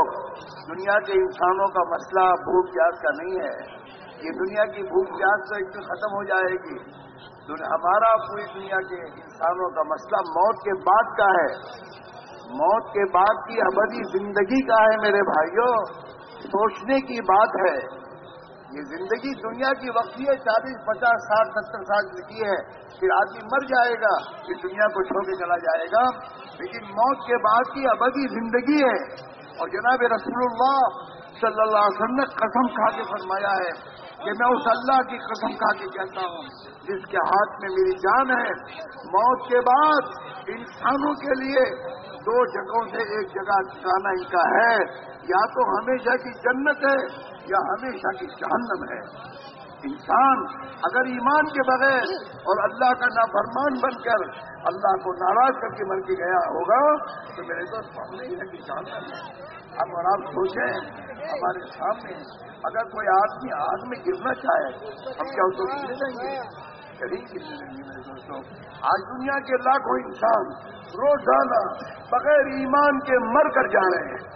دنیا کے انسانوں کا مسئلہ بھوک پیاس کا نہیں ہے۔ یہ دنیا کی بھوک پیاس تو ایک دن ختم ہو جائے گی۔ ہمارا پوری دنیا کے انسانوں کا مسئلہ موت کے بعد کا ہے۔ موت کے بعد کی ابدی زندگی کا ہے، میرے بھائیوں۔ سوچنے کی بات ہے۔ یہ زندگی دنیا کی وقتی ہے چالیس، پچاس ساٹھ ستر سال کی ہے۔ پھر آدمی مر جائے گا، پھر دنیا کو چھوڑ کے چلا جائے گا۔ لیکن موت کے بعد کی ابدی زندگی ہے۔ اور جناب رسول اللہ صلی اللہ علیہ وسلم نے قسم کھا کے فرمایا ہے کہ میں اس اللہ کی قسم کھا کے کہتا ہوں جس کے ہاتھ میں میری جان ہے۔ موت کے بعد انسانوں کے لیے دو جگہوں سے ایک جگہ جانا ان کا ہے۔ یا تو ہمیشہ کی جنت ہے یا ہمیشہ کی جہنم ہے۔ انسان اگر ایمان کے بغیر اور اللہ کا نافرمان بن کر اللہ کو ناراض کر کے مر کے گیا ہوگا، تو میرے دوست سامنے ہی ہے کسان اب اور آپ سوچیں ہمارے سامنے اگر کوئی آدمی آگ میں گرنا چاہے، ہم کیا اس کو گرنے گے؟ کبھی گرنے لیں گے میرے دوستوں۔ آج دنیا کے لاکھوں انسان روزانہ بغیر ایمان کے مر کر جا رہے ہیں۔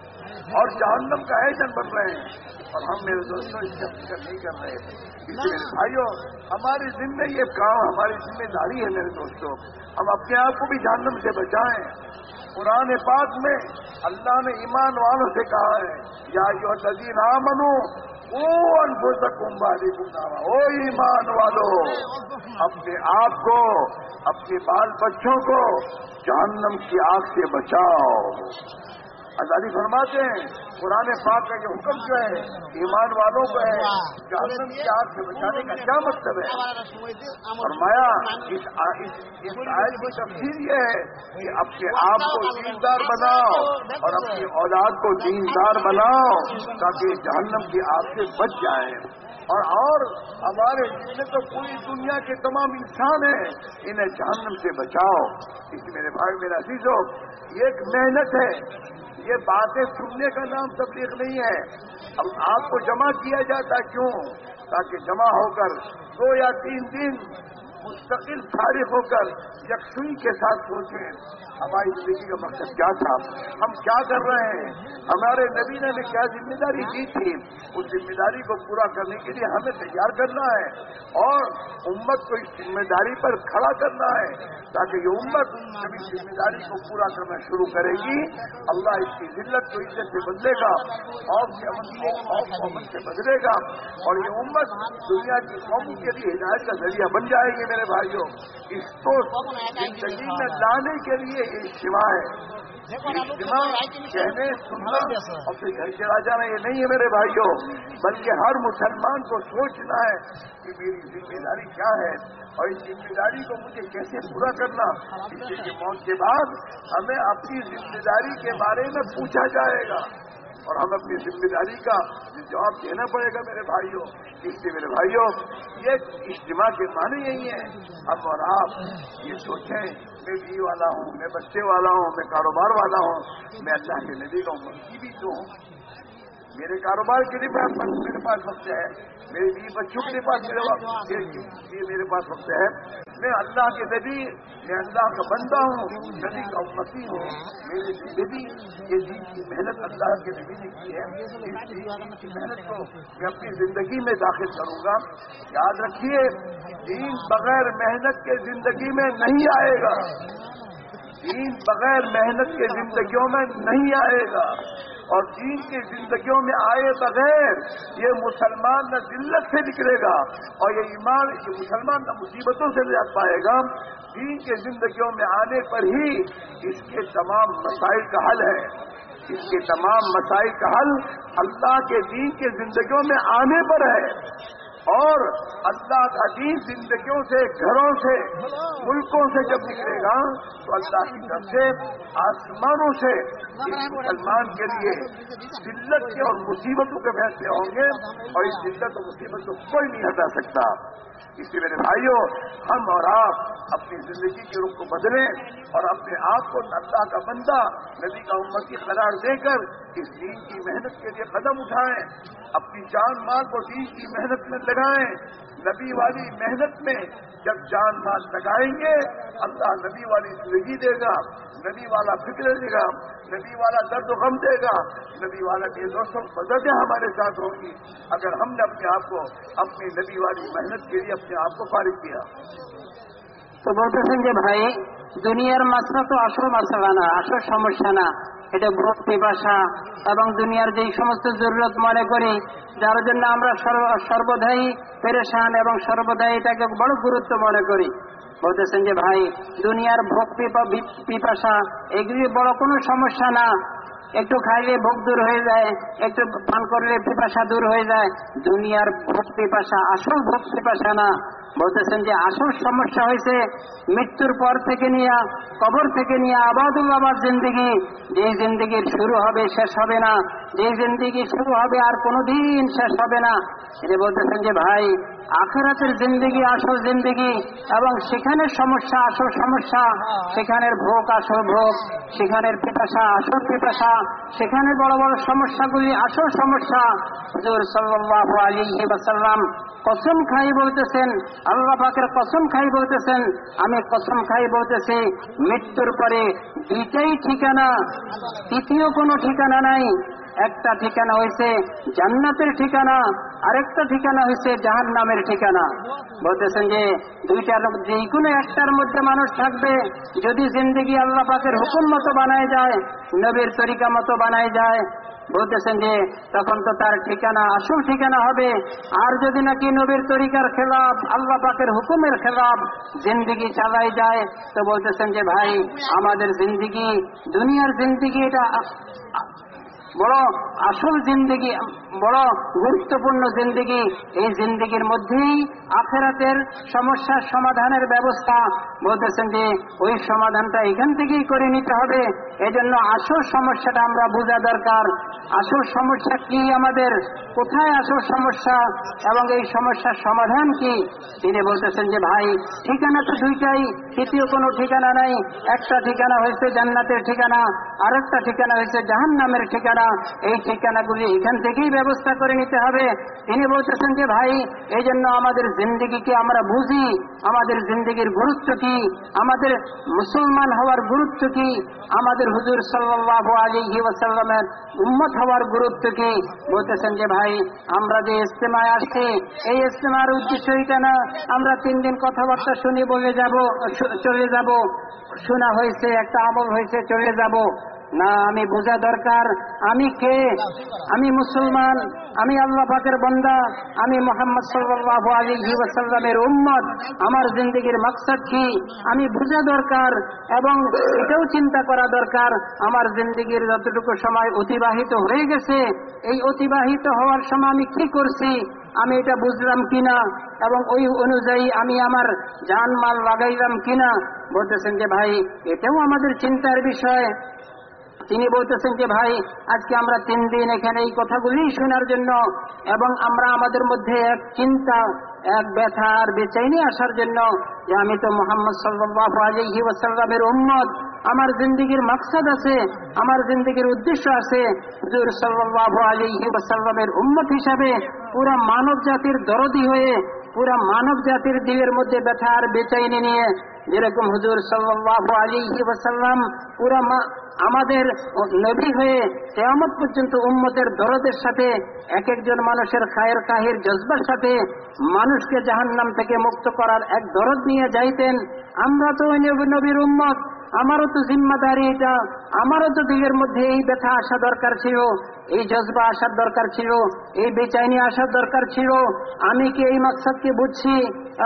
اور جہنم کا ایجن بن رہے ہیں۔ اور ہم میرے دوستوں، اس کا فکر نہیں کر رہے۔ اس لیے بھائیوں، ہماری زندگی یہ کام، ہماری ذمہ داری ہے میرے دوستوں، ہم اپنے آپ کو بھی جہنم سے بچائیں۔ قرآن پاک میں اللہ نے ایمان والوں سے کہا ہے، یا یو نظیر منو او انبوز کمباری گنگاوا او ایمان والو، اپنے آپ کو، اپنے بال بچوں کو جہنم کی آگ سے بچاؤ۔ آزادی فرماتے ہیں۔ قرآن پاک کا یہ حکم جو ہے، ایمان والوں کو ہے جاسم کی آگ سے بچانے کا کیا مطلب ہے؟ فرمایا، اس آئل کی تفصیل یہ ہے کہ اپنے آپ کو دیندار بناؤ اور اپنی اولاد کو دیندار بناؤ تاکہ جہنم کی آگ سے بچ جائیں اور اور ہمارے جتنے تو پوری دنیا کے تمام انسان ہیں، انہیں جہنم سے بچاؤ۔ اس میرے بھائی میرا عزیز ہو یہ ایک محنت ہے۔ یہ باتیں سننے کا نام تبلیغ نہیں ہے۔ اب آپ کو جمع کیا جاتا کیوں؟ تاکہ جمع ہو کر دو یا تین دن مستقل فارغ ہو کر یکسوئی کے ساتھ سوچیں، ہماری زندگی کا مقصد کیا تھا؟ ہم کیا کر رہے ہیں؟ ہمارے نبی نے کیا ذمہ داری دی تھی؟ اس ذمہ داری کو پورا کرنے کے لیے ہمیں تیار کرنا ہے اور امت کو اس ذمہ داری پر کھڑا کرنا ہے تاکہ یہ امت نبی ذمہ داری کو پورا کرنا شروع کرے گی، اللہ اس کی ذلت کو عزت سے بدلے گا اور محمد سے بدلے گا اور یہ امت دنیا کی قوم کے لیے ہدایت کا ذریعہ بن جائے گی۔ میرے بھائیوں اس کو زندگی میں لانے کے لیے یہ شوا ہے۔ کہنے سننا اپنے گھر چلا جانا یہ نہیں ہے میرے بھائیوں بلکہ ہر مسلمان کو سوچنا ہے کہ میری ذمہ داری کیا ہے اور اس ذمہ داری کو مجھے کیسے پورا کرنا۔ اس کے موت کے بعد ہمیں اپنی ذمہ داری کے بارے میں پوچھا جائے گا۔ اور ہم اپنی ذمہ داری کا جواب دینا پڑے گا میرے بھائیوں، اس لیے میرے بھائیوں، یہ اجتماع کے معنی یہی ہیں۔ اب اور آپ یہ سوچیں، میں بی والا ہوں، میں بچے والا ہوں، میں کاروبار والا ہوں، میں اللہ کے نبی کا امتی بھی تو ہوں۔ میرے کاروبار کے لیے میرے پاس وقت ہے۔ میرے بیوی بچوں کے لیے پاس میرے وقت میرے پاس وقت ہے۔ میں اللہ کے نبی، میں اللہ کا بندہ ہوں، نبی کا امتی ہوں۔ میرے نبی، یہ جی کی محنت اللہ کے نبی نے کی ہے۔ جی محنت کو میں اپنی زندگی میں داخل کروں گا۔ یاد رکھیے، دین بغیر محنت کے زندگی میں نہیں آئے گا۔ دین بغیر محنت کے زندگیوں میں نہیں آئے گا۔ اور دین کی زندگیوں میں آئے بغیر یہ مسلمان نہ ذلت سے نکلے گا اور یہ ایمان، یہ مسلمان نہ مصیبتوں سے نجات پائے گا۔ دین کے زندگیوں میں آنے پر ہی اس کے تمام مسائل کا حل ہے۔ اس کے تمام مسائل کا حل اللہ کے دین کے زندگیوں میں آنے پر ہے۔ اور اللہ کا دین زندگیوں سے، گھروں سے، ملکوں سے جب نکلے گا، تو اللہ کی طرف سے، آسمانوں سے مسلمان کے لیے ذلت کے اور مصیبتوں کے فیصلے ہوں گے اور اس ذلت اور مصیبت کو کوئی نہیں ہٹا سکتا۔ اس لیے میرے بھائیوں، ہم اور آپ اپنی زندگی کے رخ کو بدلیں اور اپنے آپ کو اللہ کا بندہ، نبی کا امتی قرار دے کر اس دین کی محنت کے لیے قدم اٹھائیں۔ اپنی جان مال کو دین کی محنت میں لگا لگائیں نبی والی محنت میں جب جان مال لگائیں گے، اللہ نبی والی زندگی دے گا، نبی والا فکر دے گا، نبی والا درد و غم دے گا، نبی والا کے دوستوں مددیں ہمارے ساتھ ہوں گی۔ اگر ہم نے اپنے آپ کو، اپنی نبی والی محنت کے لیے اپنے آپ کو فارغ کیا۔ تو بہت سنجے بھائی، دنیا مسئلہ تو আসল مسئلہ نا আসল سمسیا نا এটা ভোগ পিপাসা এবং দুনিয়ার যেই সমস্ত জরুরত মনে করি, যার জন্য আমরা সর্ব- সর্বদাই পেরেশান এবং সর্বদাই এটাকে বড় গুরুত্ব মনে করি। বলতেছেন যে, ভাই, দুনিয়ার ভোগ পিপাসা, এগুলি বড় কোনো সমস্যা না। একটু খাইলে ভোগ দূর হয়ে যায়, একটু পান করলে পিপাসা দূর হয়ে যায়। দুনিয়ার ভোগ পিপাসা, আসল ভোগ পিপাসা না। বলতেছেন যে, আসল সমস্যা হয়েছে মৃত্যুর পর থেকে নিয়ে, কবর থেকে নিয়ে আবাদুল আবাদ জিন্দিগি। যে জিন্দিগির শুরু হবে, শেষ হবে না। যেই জিন্দিগি শুরু হবে আর কোনোদিন শেষ হবে না। এটা বলতেছেন যে, ভাই, আখেরাতের জিন্দিগি আসল জিন্দিগি এবং সেখানের সমস্যা আসল সমস্যা। সেখানের ভোগ আসল ভোগ, সেখানের পিপাসা আসল পিপাসা, সেখানের বড় বড় সমস্যাগুলি আসল সমস্যা। হুজুর সাল্লাল্লাহু আলাইহি ওয়াসাল্লাম কসম খাই বলতেছেন, আল্লাহ পাকের কসম খাই বলতেছেন, আমি কসম খাই বলতেছি, মৃত্যুর পরে দুইটাই ঠিকানা, তৃতীয় কোনো ঠিকানা নাই। একটা ঠিকানা হয়েছে জান্নাতের ঠিকানা, আরেকটা ঠিকানা হয়েছে জাহান নামের ঠিকানা। বলতেছেন যে, দুইটার যে কোনো একটার মধ্যে মানুষ থাকবে, যদি জিন্দগি আল্লাহ পাকের হুকুম মতো বানায় যায়, নবীর তরিকা মতো বানায় যায়। বলতেছেন যে, তখন তো তার ঠিকানা, আসল ঠিকানা হবে। আর যদি নাকি নবীর তরিকার খেলাফ, আল্লাহ পাকের হুকুমের খেলাফ, জিন্দিগি চালাই যায়, তো বলতেছেন যে, ভাই, আমাদের জিন্দিগি, দুনিয়ার জিন্দিগি এটা বড় আসল জিন্দিগি, বড় গুরুত্বপূর্ণ জিন্দিগি এই জিন্দিগির মধ্যেই আখেরাতের সমস্যার সমাধানের ব্যবস্থা বলতেছেন যে ওই সমাধানটা এখান থেকেই করে নিতে হবে। এজন্য আসল সমস্যাটা আমরা বোঝা দরকার। আসল সমস্যা কি আমাদের? কোথায় আসল সমস্যা? এবং এই সমস্যার সমাধান কি? তিনি বলতেছেন যে, ভাই, ঠিকানা তো দুইটাই। তৃতীয় কোনো ঠিকানা নাই। একটা ঠিকানা হয়েছে জান্নাতের ঠিকানা, আরেকটা ঠিকানা হয়েছে জাহান নামের ঠিকানা। এই ঠিকানাগুলি এখান থেকেই ব্যবস্থা করে নিতে হবে। তিনি বলতেছেন যে, ভাই এই জন্য আমাদের জিন্দিগিকে আমরা বুঝি। আমাদের জিন্দিগির গুরুত্ব কি? আমাদের মুসলমান হওয়ার গুরুত্ব কি? আমাদের হুজুর সাল্লাহ আলী ওয়াসাল্লামের উম্মত হওয়ার গুরুত্ব কি? বলতেছেন যে, ভাই, আমরা যে ইস্তেমায় আসছি এই ইস্তেমার উদ্দেশ্য এটা না। আমরা তিন দিন কথাবার্তা শুনি বলে যাব চলে যাব। শোনা হয়েছে, একটা আমল হয়েছে, চলে যাব। না, আমি বোঝা দরকার। আমি কে? আমি মুসলমান। আমি আল্লাহ পাকের বন্দা। আমি মোহাম্মদ সাল্লাহ আলী ওয়াসাল্লামের উম্মত। আমার জিন্দগির মাকসাদ কি? আমি বোঝা দরকার এবং এটাও চিন্তা করা দরকার, আমার জিন্দগির যতটুকু সময় অতিবাহিত হয়ে গেছে, এই অতিবাহিত হওয়ার সময় আমি কি করছি? আমি এটা বুঝলাম কিনা? এবং ওই অনুযায়ী আমি আমার জান মাল লাগাইলাম কিনা? বলতেছেন যে, ভাই, এটাও আমাদের চিন্তার বিষয়। তিনি বলতেছেন যে, ভাই, আজকে আমরা তিন দিন এখানে এই কথাগুলি শোনার জন্য এবং আমরা আমাদের মধ্যে এক চিন্তা, এক ব্যথা আর বেচাইনি আসার জন্য যে, আমি তো মোহাম্মদ সাল্লাহ আলহি ওয়াসাল্লামের উম্মত। আমার জিন্দগির মাকসাদ আছে, আমার জিন্দগির উদ্দেশ্য আছে। হুজুর সাল্লাহ আলহি ওয়াসাল্লামের উম্মত হিসাবে পুরা মানব জাতির দরদি হয়ে, পুরা মানব জাতির দিলের মধ্যে ব্যথা আর বেচাইনি নিয়ে যেরকম হুজুর সাল্লাহ আলহি ওয়াসাল্লাম পুরা আমাদের নবী হয়ে কেয়ামত পর্যন্ত উম্মতের দরদের সাথে এক একজন মানুষের খায়ের কাহির জজবার সাথে মানুষকে জাহান্নাম থেকে মুক্ত করার এক দরদ নিয়ে যাইতেন। আমরা তো নবীর উম্মত। আমারও তো জিম্মাদারি এটা। আমারও তো দিলের মধ্যে এই ব্যথা আসা দরকার ছিল, এই জজবা আসার দরকার ছিল, এই বেচাইনি আসার দরকার ছিল। আমি কি এই মাকসাদকে বুঝছি?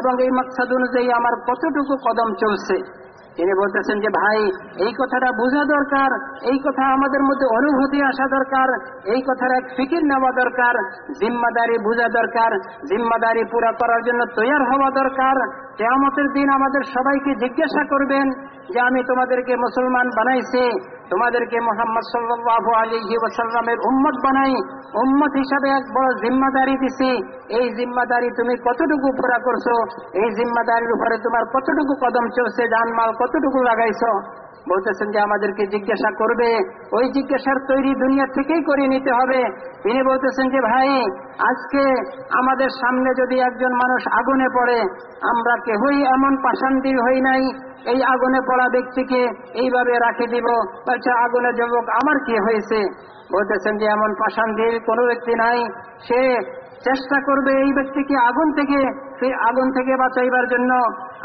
এবং এই মাকসাদ অনুযায়ী আমার কতটুকু কদম চলছে? তিনি বলতেছেন যে, ভাই, এই কথাটা বোঝা দরকার, এই কথা আমাদের মধ্যে অনুভূতি আসা দরকার, এই কথার এক ফিকির নেওয়া দরকার, জিম্মাদারি বোঝা দরকার, জিম্মাদারি পুরা করার জন্য তৈয়ার হওয়া দরকার কেয়ামতের দিন আমাদের সবাইকে জিজ্ঞাসা করবেন যে আমি তোমাদেরকে মুসলমান বানাইছি, তোমাদেরকে মোহাম্মদ সাল্লাহ আলী ওসাল্লামের উম্মত বানাই, উম্মত হিসাবে এক বড় জিম্মাদারি দিছি। এই জিম্মাদারি তুমি কতটুকু পুরা করছ? এই জিম্মাদারির উপরে তোমার কতটুকু কদম চলছে, জানমাল কতটুকু লাগাইছো? বলতেছেন যে আমাদেরকে জিজ্ঞাসা করবে, ওই জিজ্ঞাসার তৈরি দুনিয়া থেকেই করে নিতে হবে। তিনি বলতেছেন যে, ভাই, আজকে আমাদের সামনে যদি একজন মানুষ আগুনে পড়ে, আমরা কেহই এমন পাষান্ডির হই নাই, এই আগুনে পড়া ব্যক্তিকে এইভাবে রাখে দিব, বলছে, আগুনে যুবক, আমার কি হয়েছে? বলতেছেন যে, এমন পাষান্ডির কোনো ব্যক্তি নাই, সে চেষ্টা করবে এই ব্যক্তিকে আগুন থেকে আগুন থেকে বাঁচাইবার জন্য।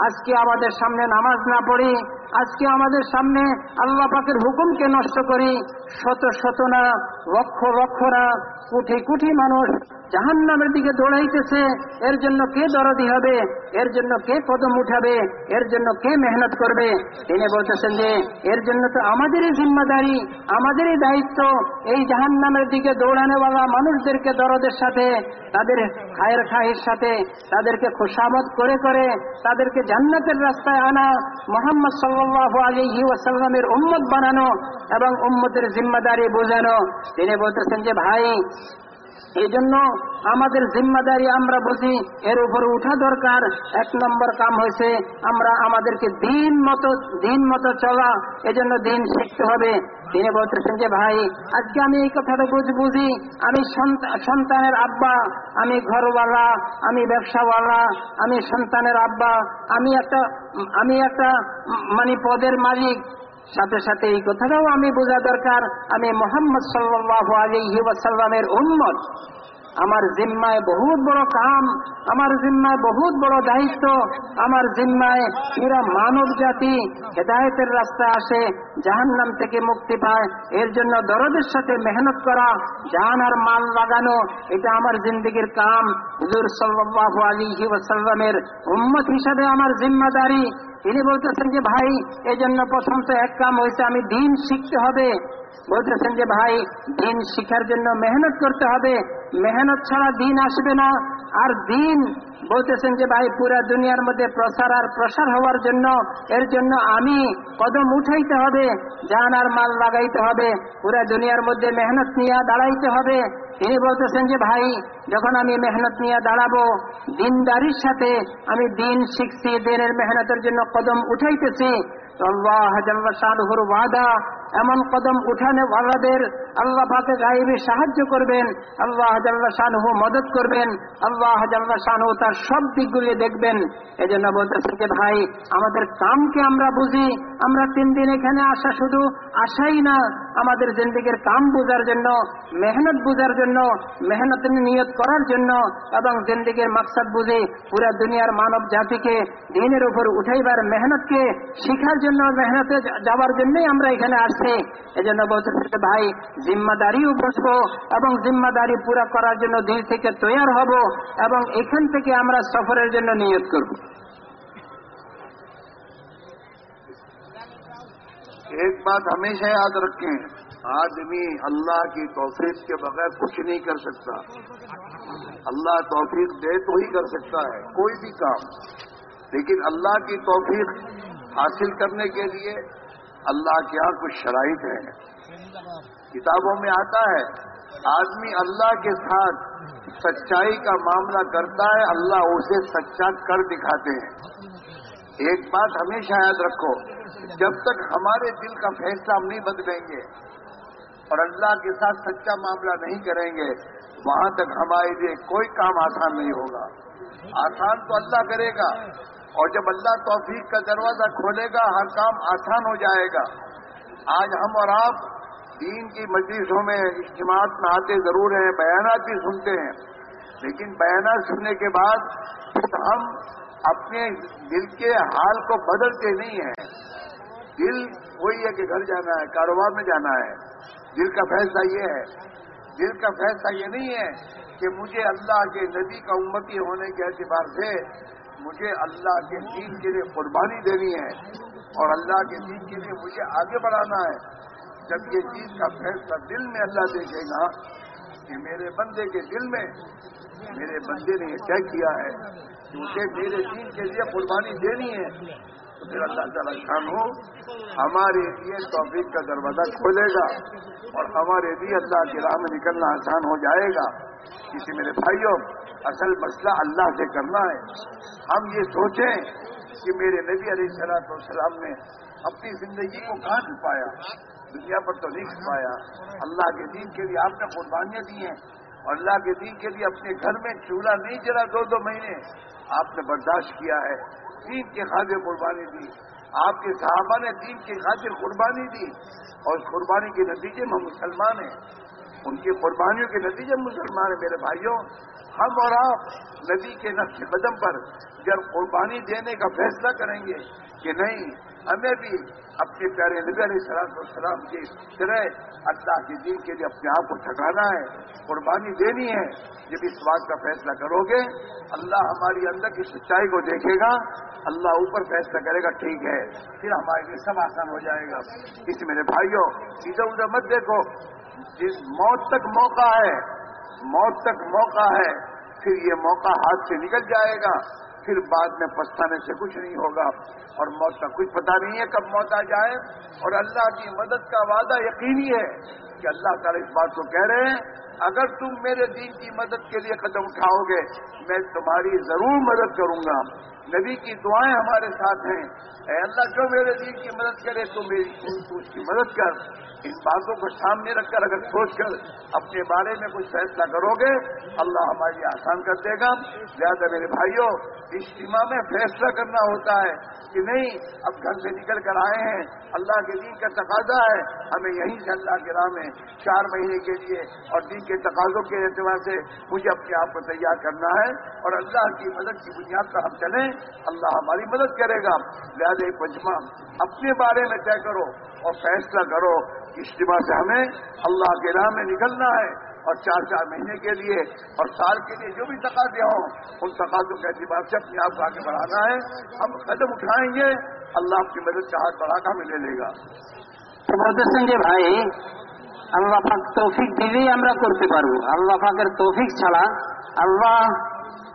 আজকে আমাদের সামনে নামাজ না পড়ি আজকে আমাদের সামনে আল্লাহ পাকের হুকুমকে নষ্ট করি শত শত না লক্ষ লক্ষ না কোটি কোটি মানুষ জাহান নামের দিকে দৌড়াইতেছে। এর জন্য কে দরদি হবে? এর জন্য কে কদম উঠাবে? এর জন্য কে মেহনত করবে? তিনি বলতেছেন যে, এর জন্য তো আমাদেরই জিম্মাদারি, আমাদেরই দায়িত্ব। এই জাহান নামের দিকে দৌড়ানোওয়ালা মানুষদেরকে দরদের সাথে, তাদের খায়ের খাহির সাথে, তাদেরকে খুশামত করে করে, তাদেরকে জান্নাতের রাস্তায় আনা, মোহাম্মদ সাল্লাহ আলিহি ওয়াসাল্লামের উম্মত বানানো এবং উম্মতের জিম্মাদারি বোঝানো। তিনি বলতেছেন যে, ভাই এই জন্য আমাদের জিম্মাদারি আমরা বুঝি, এর উপর উঠা দরকার। এক নম্বর কাম হয়েছে, আমরা আমাদেরকে দিন মতো দিন মতো চলা। এজন্য দিন শিখতে হবে। তিনি বলতেছেন যে, ভাই, আজকে আমি এই কথাটা বুঝ বুঝি। আমি সন্তানের আব্বা, আমি ঘরওয়ালা, আমি ব্যবসাওয়ালা, আমি সন্তানের আব্বা। আমি একটা আমি একটা মানে পদের মালিক। সাথে সাথে এই কথাটাও আমি বোঝা দরকার। আমি মোহাম্মদ সাল্লাহ আলী উন্মত আমার জিম্মায় বহুত বড় কাম, আমার জিম্মায় বহুত বড় দায়িত্ব, আমার জিম্মায় এরা মানব জাতি হেদায়তের রাস্তায় আসে জাহান নাম থেকে মুক্তি পায়। এর জন্য দরদের সাথে মেহনত করা জাহান আর মাল লাগানো, এটা আমার জিন্দগির কাম। হুজুর সাল্লাহ আলী ওয়াসাল্লামের উম্মত হিসাবে আমার জিম্মাদারি। তিনি বলতেছেন যে, ভাই এই জন্য প্রথম তো এক কাম হয়েছে আমি দিন শিখতে হবে। বলতেছেন যে, ভাই, দিন শিখার জন্য মেহনত করতে হবে। মেহনত ছাড়া দিন আসবে না। আর দিন, বলতেছেন যে, ভাই, পুরা দুনিয়ার মধ্যে প্রসার আর প্রসার হওয়ার জন্য, এর জন্য আমি কদম উঠাইতে হবে, জান আর মাল লাগাইতে হবে। পুরা দুনিয়ার মধ্যে মেহনত নিয়ে দাঁড়াইতে হবে। তিনি বলতেছেন যে, ভাই, যখন আমি মেহনত নিয়ে দাঁড়াবো, দিনদারির সাথে আমি দিন শিখছি, দিনের মেহনতের জন্য কদম উঠাইতেছি। আল্লাহ ওয়াদা এমন কদম উঠানে ওয়ালাদের আল্লাহ পাকে গাইবে সাহায্য করবেন, আল্লাহ শাহু মদত করবেন, আল্লাহ শাহু তার সব দিকগুলি দেখবেন। এই জন্য বলতেছে যে ভাই, আমাদের কামকে আমরা বুঝি, আমরা তিন দিন এখানে আসা শুধু আসাই না, আমাদের জিন্দিগির কাম বোঝার জন্য, মেহনত বোঝার জন্য, মেহনত নিয়ত করার জন্য এবং জিন্দিগির মাকসাদ বুঝে পুরা দুনিয়ার মানব জাতিকে দিনের উপর উঠাইবার মেহনতকে শিখার জন্য, মেহনতে যাওয়ার জন্যই আমরা এখানে আসছি। আছে। এজন্য বলতেছে ভাই، জিম্মাদারি বুঝব এবং জিম্মাদারি পুরা করার জন্য দিন থেকে তৈয়ার হব এবং এখান থেকে আমরা সফরের জন্য নিয়োগ করব। ایک بات ہمیشہ یاد رکھیں آدمی اللہ کی توفیق کے بغیر کچھ نہیں کر سکتا۔ اللہ توفیق دے تو ہی کر سکتا ہے، کوئی بھی کام۔ لیکن اللہ کی توفیق حاصل کرنے کے لیے اللہ کے یہاں کچھ شرائط ہیں۔ کتابوں میں آتا ہے، آدمی اللہ کے ساتھ سچائی کا معاملہ کرتا ہے، اللہ اسے سچا کر دکھاتے ہیں۔ ایک بات ہمیشہ یاد رکھو، جب تک ہمارے دل کا فیصلہ ہم نہیں بدلیں گے اور اللہ کے ساتھ سچا معاملہ نہیں کریں گے، وہاں تک ہمارے لیے کوئی کام آسان نہیں ہوگا۔ آسان تو اللہ کرے گا اور جب اللہ توفیق کا دروازہ کھولے گا، ہر کام آسان ہو جائے گا۔ آج ہم اور آپ دین کی مجلسوں میں اجتماعات میں آتے ضرور ہیں، بیانات بھی سنتے ہیں۔ لیکن بیانات سننے کے بعد ہم اپنے دل کے حال کو بدلتے نہیں ہیں۔ دل وہی ہے کہ گھر جانا ہے، کاروبار میں جانا ہے۔ دل کا فیصلہ یہ ہے۔ دل کا فیصلہ یہ نہیں ہے کہ مجھے اللہ کے نبی کا امتی ہونے کے اعتبار سے مجھے اللہ کے دین کے لیے قربانی دینی ہے اور اللہ کے دین کے لیے مجھے آگے بڑھانا ہے۔ جب یہ چیز کا فیصلہ دل میں اللہ دیکھے گا کہ میرے بندے کے دل میں، میرے بندے نے یہ طے کیا ہے کہ اسے میرے دین کے لیے قربانی دینی ہے، تو پھر اللہ تعالیٰ شان ہو، ہمارے لیے توفیق کا دروازہ کھولے گا اور ہمارے لیے اللہ کی راہ میں نکلنا آسان ہو جائے گا۔ کسی میرے بھائیوں اصل مسئلہ اللہ سے کرنا ہے۔ ہم یہ سوچیں کہ میرے نبی علیہ صلاحت والسلام نے اپنی زندگی کو کہاں چھپایا؟ دنیا پر تو نہیں چھپایا اللہ کے دین کے لیے آپ نے قربانیاں دی ہیں۔ اور اللہ کے دین کے لیے اپنے گھر میں چولہا نہیں جلا دو دو مہینے۔ آپ نے برداشت کیا ہے۔ دین کے خاطر قربانی دی۔ آپ کے صحابہ نے دین کی خاطر قربانی دی۔ اور اس قربانی کے نتیجے میں مسلمان ہیں۔ ان کی قربانیوں کے نتیجے مسلمان میرے بھائیوں۔ ہم اور آپ نبی کے نقش قدم پر جب قربانی دینے کا فیصلہ کریں گے کہ نہیں، ہمیں بھی اپنے پیارے نبی علیہ السلام والسلام کی طرح اللہ کے دین کے لیے اپنے آپ کو ٹھکانا ہے، قربانی دینی ہے۔ جب اس بات کا فیصلہ کرو گے، اللہ ہماری اندر کی سچائی کو دیکھے گا، اللہ اوپر فیصلہ کرے گا، ٹھیک ہے۔ پھر ہمارے لیے سب آسان ہو جائے گا۔ اس میرے بھائیوں، ادھر ادھر مت دیکھو۔ جس موت تک موقع ہے، موت تک موقع ہے، پھر یہ موقع ہاتھ سے نکل جائے گا، پھر بعد میں پچھتانے سے کچھ نہیں ہوگا۔ اور موت کا کچھ پتہ نہیں ہے کب موت آ جائے۔ اور اللہ کی مدد کا وعدہ یقینی ہے کہ اللہ تعالیٰ اس بات کو کہہ رہے ہیں، اگر تم میرے دین کی مدد کے لیے قدم اٹھاؤ گے، میں تمہاری ضرور مدد کروں گا۔ نبی کی دعائیں ہمارے ساتھ ہیں۔ اے اللہ، جو میرے دین کی مدد کرے، تو میری اس کی مدد کر۔ ان باتوں کو سامنے رکھ کر اگر سوچ کر اپنے بارے میں کچھ فیصلہ کرو گے، اللہ ہماری آسان کر دے گا۔ زیادہ میرے بھائیوں اجتماع میں فیصلہ کرنا ہوتا ہے کہ نہیں، اب گھر سے نکل کر آئے ہیں۔ اللہ کے دین کا تقاضا ہے۔ ہمیں یہیں سے اللہ کے راہ میں چار مہینے کے لیے اور دین کے تقاضوں کے اعتبار سے مجھے اپنے آپ کو تیار کرنا ہے اور اللہ کی مدد کی بنیاد پر ہم چلیں۔ اللہ ہماری مدد کرے گا۔ لہٰذا ایک مجمع اپنے بارے میں طے کرو اور فیصلہ کرو اجتماع سے ہمیں اللہ کے راہ میں نکلنا ہے اور چار چار مہینے کے لیے اور سال کے لیے جو بھی تقاضے ہوں، ان تقاضوں کے اعتبار سے اپنے آپ کو آگے بڑھانا ہے۔ ہم قدم اٹھائیں گے، اللہ آپ کی مدد کا ہاتھ بڑھا کر ہمیں لے لے گا۔ زبردست سنجے بھائی، اللہ পাক তৌফিক দিলেই আমরা করতে পারবো اللہ পাকের توفیق چلا اللہ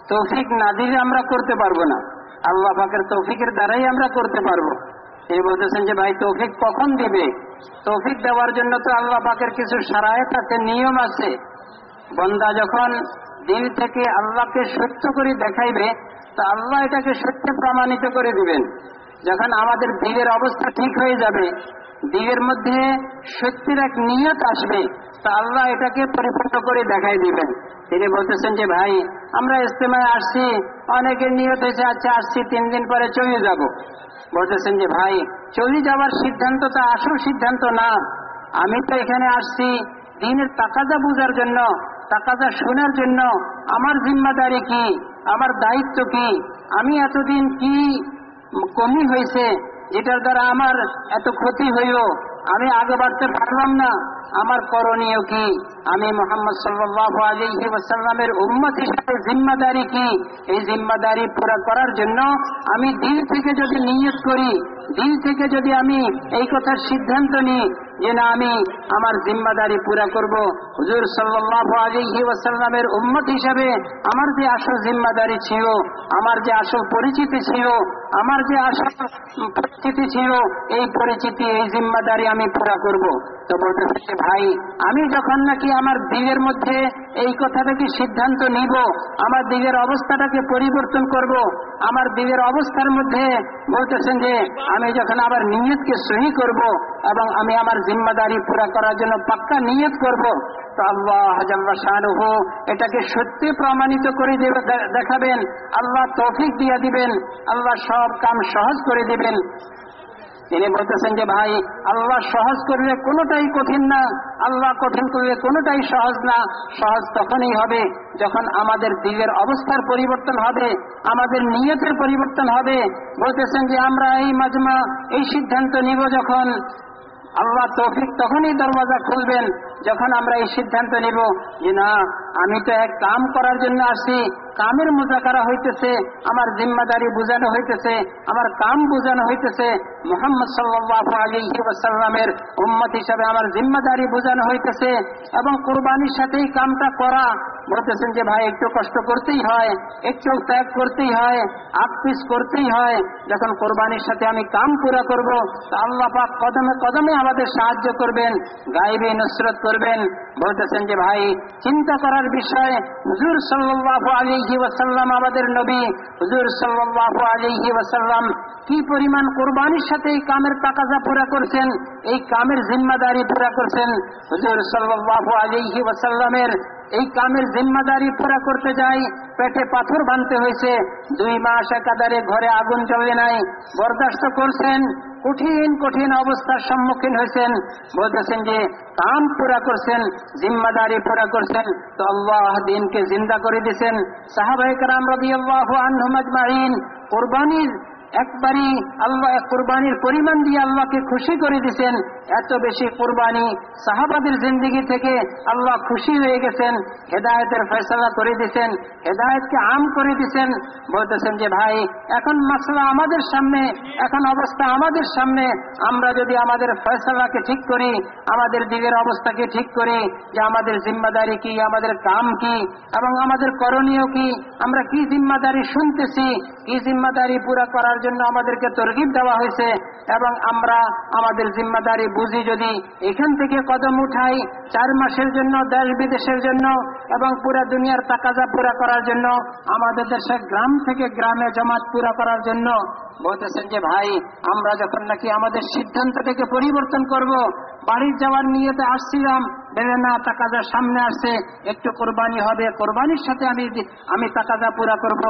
توفیق نہ দিলে আমরা کرتے پارو না আল্লাহ পাকের তৌফিকের দ্বারাই আমরা করতে পারব। এই বলতেছেন যে, ভাই, তৌফিক কখন দিবে? তৌফিক দেওয়ার জন্য তো আল্লাহ পাকের কিছু সারায়ত আছে নিয়ম আছে। বন্দা যখন দিন থেকে আল্লাহকে সত্য করে দেখাইবে, তো আল্লাহ এটাকে সত্য প্রমাণিত করে দিবেন। যখন আমাদের দিনের অবস্থা ঠিক হয়ে যাবে দিলের মধ্যে সত্যির এক নিয়ত আসবে, তা আল্লাহ এটাকে পরিপূর্ণ করে দেখাই দিবেন। তিনি বলতেছেন যে, ভাই, আমরা ইস্তেমায় আসছি, অনেকের নিয়ত হয়েছে আচ্ছা আসছি, তিন দিন পরে চলে যাব। বলতেছেন যে, ভাই, চলে যাওয়ার সিদ্ধান্ত তো আসল সিদ্ধান্ত না। আমি তো এখানে আসছি দিনের তাকাজা বোঝার জন্য, তাকাজা শোনার জন্য। আমার জিম্মাদারি কি? আমার দায়িত্ব কি? আমি এতদিন কি কমি হয়েছে? যেটার দ্বারা আমার এত ক্ষতি হইল আমি আগে বাড়তে পারলাম না। আমার করণীয় কি? আমি মোহাম্মদ সাল্লাহ আলহি ওয়াসাল্লামের উম্মত হিসাবে জিম্মাদারি কি? এই জিম্মাদারি পুরা করার জন্য আমি দিল থেকে যদি নিয়ত করি, দিল থেকে যদি আমি এই কথার সিদ্ধান্ত নিই যে না, আমি আমার জিম্মাদারি পুরা করব, হুজুর সাল্লাহ আলহি ওয়াসাল্লামের উম্মত হিসাবে আমার যে আসল জিম্মাদারি ছিল, আমার যে আসল পরিচিতি ছিল, আমার যে আসল পরিচিতি ছিল, এই পরিচিতি, এই জিম্মাদারি আমি পুরা করব। তো বলতেছে ভাই, আমি যখন নাকি আমার দিলের মধ্যে এই কথাটাকে সিদ্ধান্ত নিব, আমার দিলের অবস্থাটাকে পরিবর্তন করব, আমার দিলের অবস্থার মধ্যে বলতেছেন যে, আমি যখন আবার নিয়তকে সহি করব এবং আমি আমার জিম্মাদারি পুরা করার জন্য পাক্কা নিয়ত করব, তো আল্লাহ শাহরুহ এটাকে সত্যি প্রমাণিত করে দেবে দেখাবেন, আল্লাহ তৌফিক দিয়ে দিবেন, আল্লাহ সব কাম সহজ করে দিবেন। তিনি বলতেছেন যে, ভাই, আল্লাহ সহজ করলে কোনোটাই কঠিন না। আল্লাহ কঠিন করলে কোনোটাই সহজ না। সহজ তখনই হবে যখন আমাদের দিলের অবস্থার পরিবর্তন হবে, আমাদের নিয়তের পরিবর্তন হবে। বলতেছেন যে, আমরা এই মাজমা, এই সিদ্ধান্ত নিব যখন আল্লাহ তৌফিক তখনই দরওয়াজা খুলবেন, যখন আমরা এই সিদ্ধান্ত নিব যে, না, আমি তো এক কাম করার জন্য আসছি কামের মোজাকারা হইতেছে, আমার জিম্মাদারি বোঝানো হইতেছে, আমার কাম বোঝানো হইতেছে। মোহাম্মদ সাল্লাহ আলী উম্মত হিসাবে আমার জিম্মাদারি বোঝানো হইতেছে এবং কোরবানির সাথেই কামটা করা। বলতেছেন যে, ভাই, একটু কষ্ট করতেই হয়, একটু ত্যাগ করতেই হয় আপিস করতেই হয়। যখন কোরবানির সাথে আমি কাম পুরা করব আল্লাহ পাক কদমে কদমে আমাদের সাহায্য করবেন গাইবে নসরত করবেন। বলতেছেন যে, ভাই, চিন্তা করার বিষয় হুজুর সাল্লাহ আলিহি ওয়াসাল্লাম, আমাদের নবী হুজুর সাল্লাহ আলিহি ওয়াসাল্লাম কি পরিমাণ কোরবানির সাথে এই কামের তাকাজা পুরা করছেন, এই কামের জিম্মাদারি পুরা করছেন, হুজুর সাল্লাল্লাহু আলাইহি ওয়াসাল্লামের এই কামের জিম্মাদারি পুরা করতে যাই, পেটে পাথর বানতে হয়েছে। দুই মাস একাধারে ঘরে আগুন জ্বলে নাই। বরদাস্ত করছেন, কঠিন কঠিন অবস্থার সম্মুখীন হয়েছেন। বলতেছেন যে, কাম পুরা করছেন, জিম্মাদারি পুরা করছেন, তো আল্লাহ দিনকে জিন্দা করে দিয়েছেন সাহাবাহিক রাম রবি আল্লাহ আনহমাজমাইন কোরবানির একবারই আল্লাহ কোরবানির পরিমাণ দিয়ে আল্লাহকে খুশি করে দিয়েছেন এত বেশি কোরবানি সাহাবাদের জিন্দিগি থেকে আল্লাহ খুশি হয়ে গেছেন, হেদায়তের ফেসলা করে দিয়েছেন হেদায়তকে আম করে দিয়েছেন বলতেছেন যে, ভাই, এখন মাসলা আমাদের সামনে, এখন অবস্থা আমাদের সামনে। আমরা যদি আমাদের ফয়সলাকে ঠিক করি, আমাদের দিকের অবস্থাকে ঠিক করি, যে আমাদের জিম্মাদারি কি, আমাদের কাম কি, এবং আমাদের করণীয় কি, আমরা কি জিম্মাদারি শুনতেছি, কি জিম্মাদারি পুরা করার জন্য আমাদেরকে তরগিব দেওয়া হয়েছে এবং আমরা আমাদের জিম্মাদারি বুঝি যদি এখান থেকে কদম উঠাই চার মাসের জন্য, দেশ বিদেশের জন্য এবং পুরা দুনিয়ার তাকাজা পুরা করার জন্য, আমাদের দেশে গ্রাম থেকে গ্রামে জমাত পুরা করার জন্য বলতেছেন যে, ভাই, আমরা যখন নাকি আমাদের সিদ্ধান্ত থেকে পরিবর্তন করব, বাড়ির যাওয়ার নিয়েতে আসছিলাম ভেবে না তাকাজা সামনে আসছে একটু কোরবানি হবে, কোরবানির সাথে আমি আমি তাকাজা পুরা করব।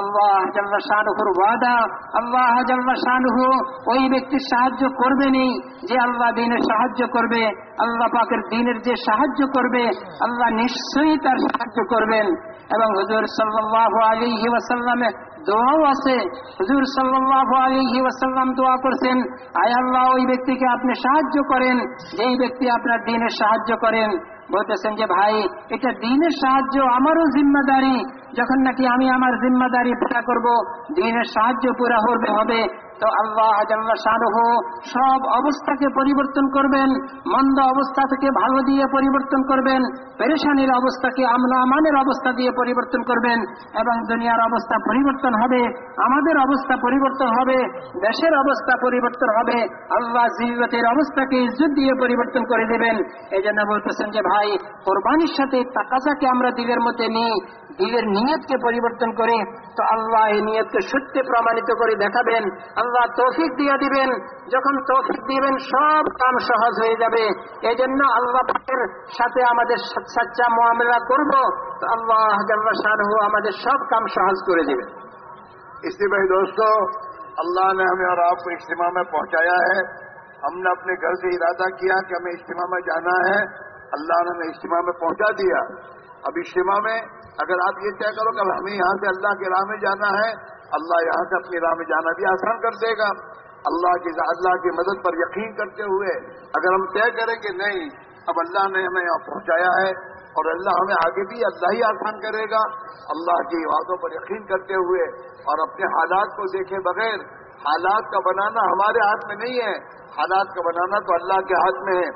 আল্লাহ জাল্লা শাহরুহুর ওয়াদা, আল্লাহ জাল্লা শাহরুহু ওই ব্যক্তির সাহায্য করবেনই যে আল্লাহ দিনের সাহায্য করবে, আল্লাহ পাকের দিনের যে সাহায্য করবে, আল্লাহ নিশ্চয়ই তার সাহায্য করবেন। এবং হুজুর সাল্লাহ আলিহি ওয়াসাল্লামের দোয়াও আছে। হুজুর সাল্লাহ আলিহি ওয়াসাল্লাম দোয়া করছেন, আয় আল্লাহ, ওই ব্যক্তিকে আপনি সাহায্য করেন। যেই ব্যক্তি আপনার দিনের সাহায্য করেন। বলতেছেন যে, ভাই, এটা দিনের সাহায্য আমারও জিম্মাদারি। যখন নাকি আমি আমার জিম্মাদারি পুরা করব, দিনের সাহায্য পুরা হবে হবে, তো আল্লাহ শাহরুহ সব অবস্থাকে পরিবর্তন করবেন, মন্দ অবস্থা থেকে ভালো দিয়ে পরিবর্তন করবেন, পেরেশানির অবস্থাকে আমলা আমানের অবস্থা দিয়ে পরিবর্তন করবেন, এবং দুনিয়ার অবস্থা পরিবর্তন হবে, আমাদের অবস্থা পরিবর্তন হবে, দেশের অবস্থা পরিবর্তন হবে, আল্লাহ জিল্লতের অবস্থাকে ইজ্জত দিয়ে পরিবর্তন করে দেবেন। এই জন্য বলতেছেন যে, ভাই, কোরবানির সাথে তাকাজাকে আমরা দিলের মধ্যে নিই দিলের নিয়তকে পরিবর্তন করে তো আল্লাহ এই নিয়তকে সত্যি প্রমাণিত করে দেখাবেন আল্লাহ তৌফিক দিয়ে দিবেন যখন তৌফিক দিবেন সব কাম সহজ হয়ে যাবে এই জন্য আল্লাহ পাকের সাথে আমাদের সাচ্চা মোয়ামেলা করব তো আল্লাহ শাহ আমাদের সব কাম সহজ করে দেবে इसलिए भाई दोस्तों अल्लाह ने हमें और आपको इज्तिमा में पहुंचाया है हमने अपने घर से इरादा किया कि हमें इज्तिमा में जाना है अल्लाह ने हमें इज्तिमा में पहुंचा दिया ابھی شیما میں، اگر آپ یہ طے کرو کہ ہمیں یہاں سے اللہ کے راہ میں جانا ہے، اللہ یہاں سے اپنی راہ میں جانا بھی آسان کر دے گا۔ اللہ کی اللہ کی مدد پر یقین کرتے ہوئے اگر ہم طے کریں کہ نہیں، اب اللہ نے ہمیں یہاں پہنچایا ہے اور اللہ ہمیں آگے بھی اللہ ہی آسان کرے گا۔ اللہ کی وعدوں پر یقین کرتے ہوئے اور اپنے حالات کو دیکھے بغیر، حالات کا بنانا ہمارے ہاتھ میں نہیں ہے۔ حالات کا بنانا تو اللہ کے ہاتھ میں ہے۔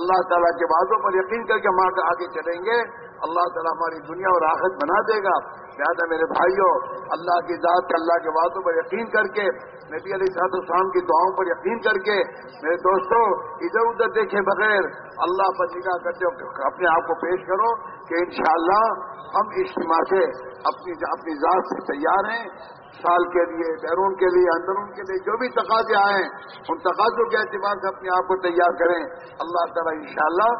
اللہ تعالیٰ کے وعدوں پر یقین کر کے ہم آگے چلیں گے۔ اللہ تعالیٰ ہماری دنیا اور آخر بنا دے گا۔ لہٰذا میرے بھائیوں اللہ کی ذات اللہ کے باتوں پر یقین کر کے، نبی علیہ صاحب السلام کی دعاؤں پر یقین کر کے، میرے دوستوں ادھر ادھر دیکھے بغیر اللہ پر نگاہ کرتے اپنے آپ کو پیش کرو کہ انشاءاللہ ہم اجتماع سے اپنی اپنی ذات سے تیار ہیں۔ سال کے لیے، بیرون کے لیے، اندرون کے لیے، جو بھی تقاضے آئیں، ان تقاضوں کے اعتبار سے اپنے آپ کو تیار کریں۔ اللہ تعالیٰ انشاءاللہ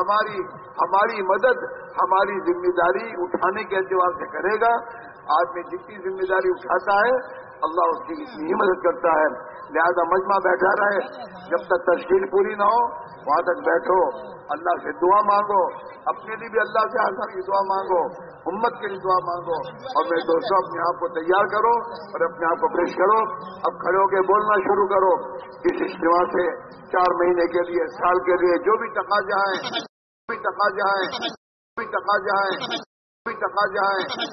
ہماری ہماری مدد، ہماری ذمہ داری اٹھانے کے اعتبار سے کرے گا۔ آدمی جتنی ذمہ داری اٹھاتا ہے، اللہ اس کی اتنی ہی مدد کرتا ہے۔ لہذا مجمع بیٹھا رہے، جب تک تشکیل پوری نہ ہو، وہاں تک بیٹھو۔ اللہ سے دعا مانگو۔ اپنے لیے بھی اللہ سے آسان کی دعا مانگو۔ امت کے لیے دعا مانگو اور میرے دوستوں اپنے آپ کو تیار کرو اور اپنے آپ کو پیش کرو۔ اب کھڑے ہو کے بولنا شروع کرو۔ اس اجتماع سے چار مہینے کے لیے، سال کے لیے جو بھی تقاضا ہے بھی تقاضا ہے بھی تقاضا ہے بھی تقاضا ہے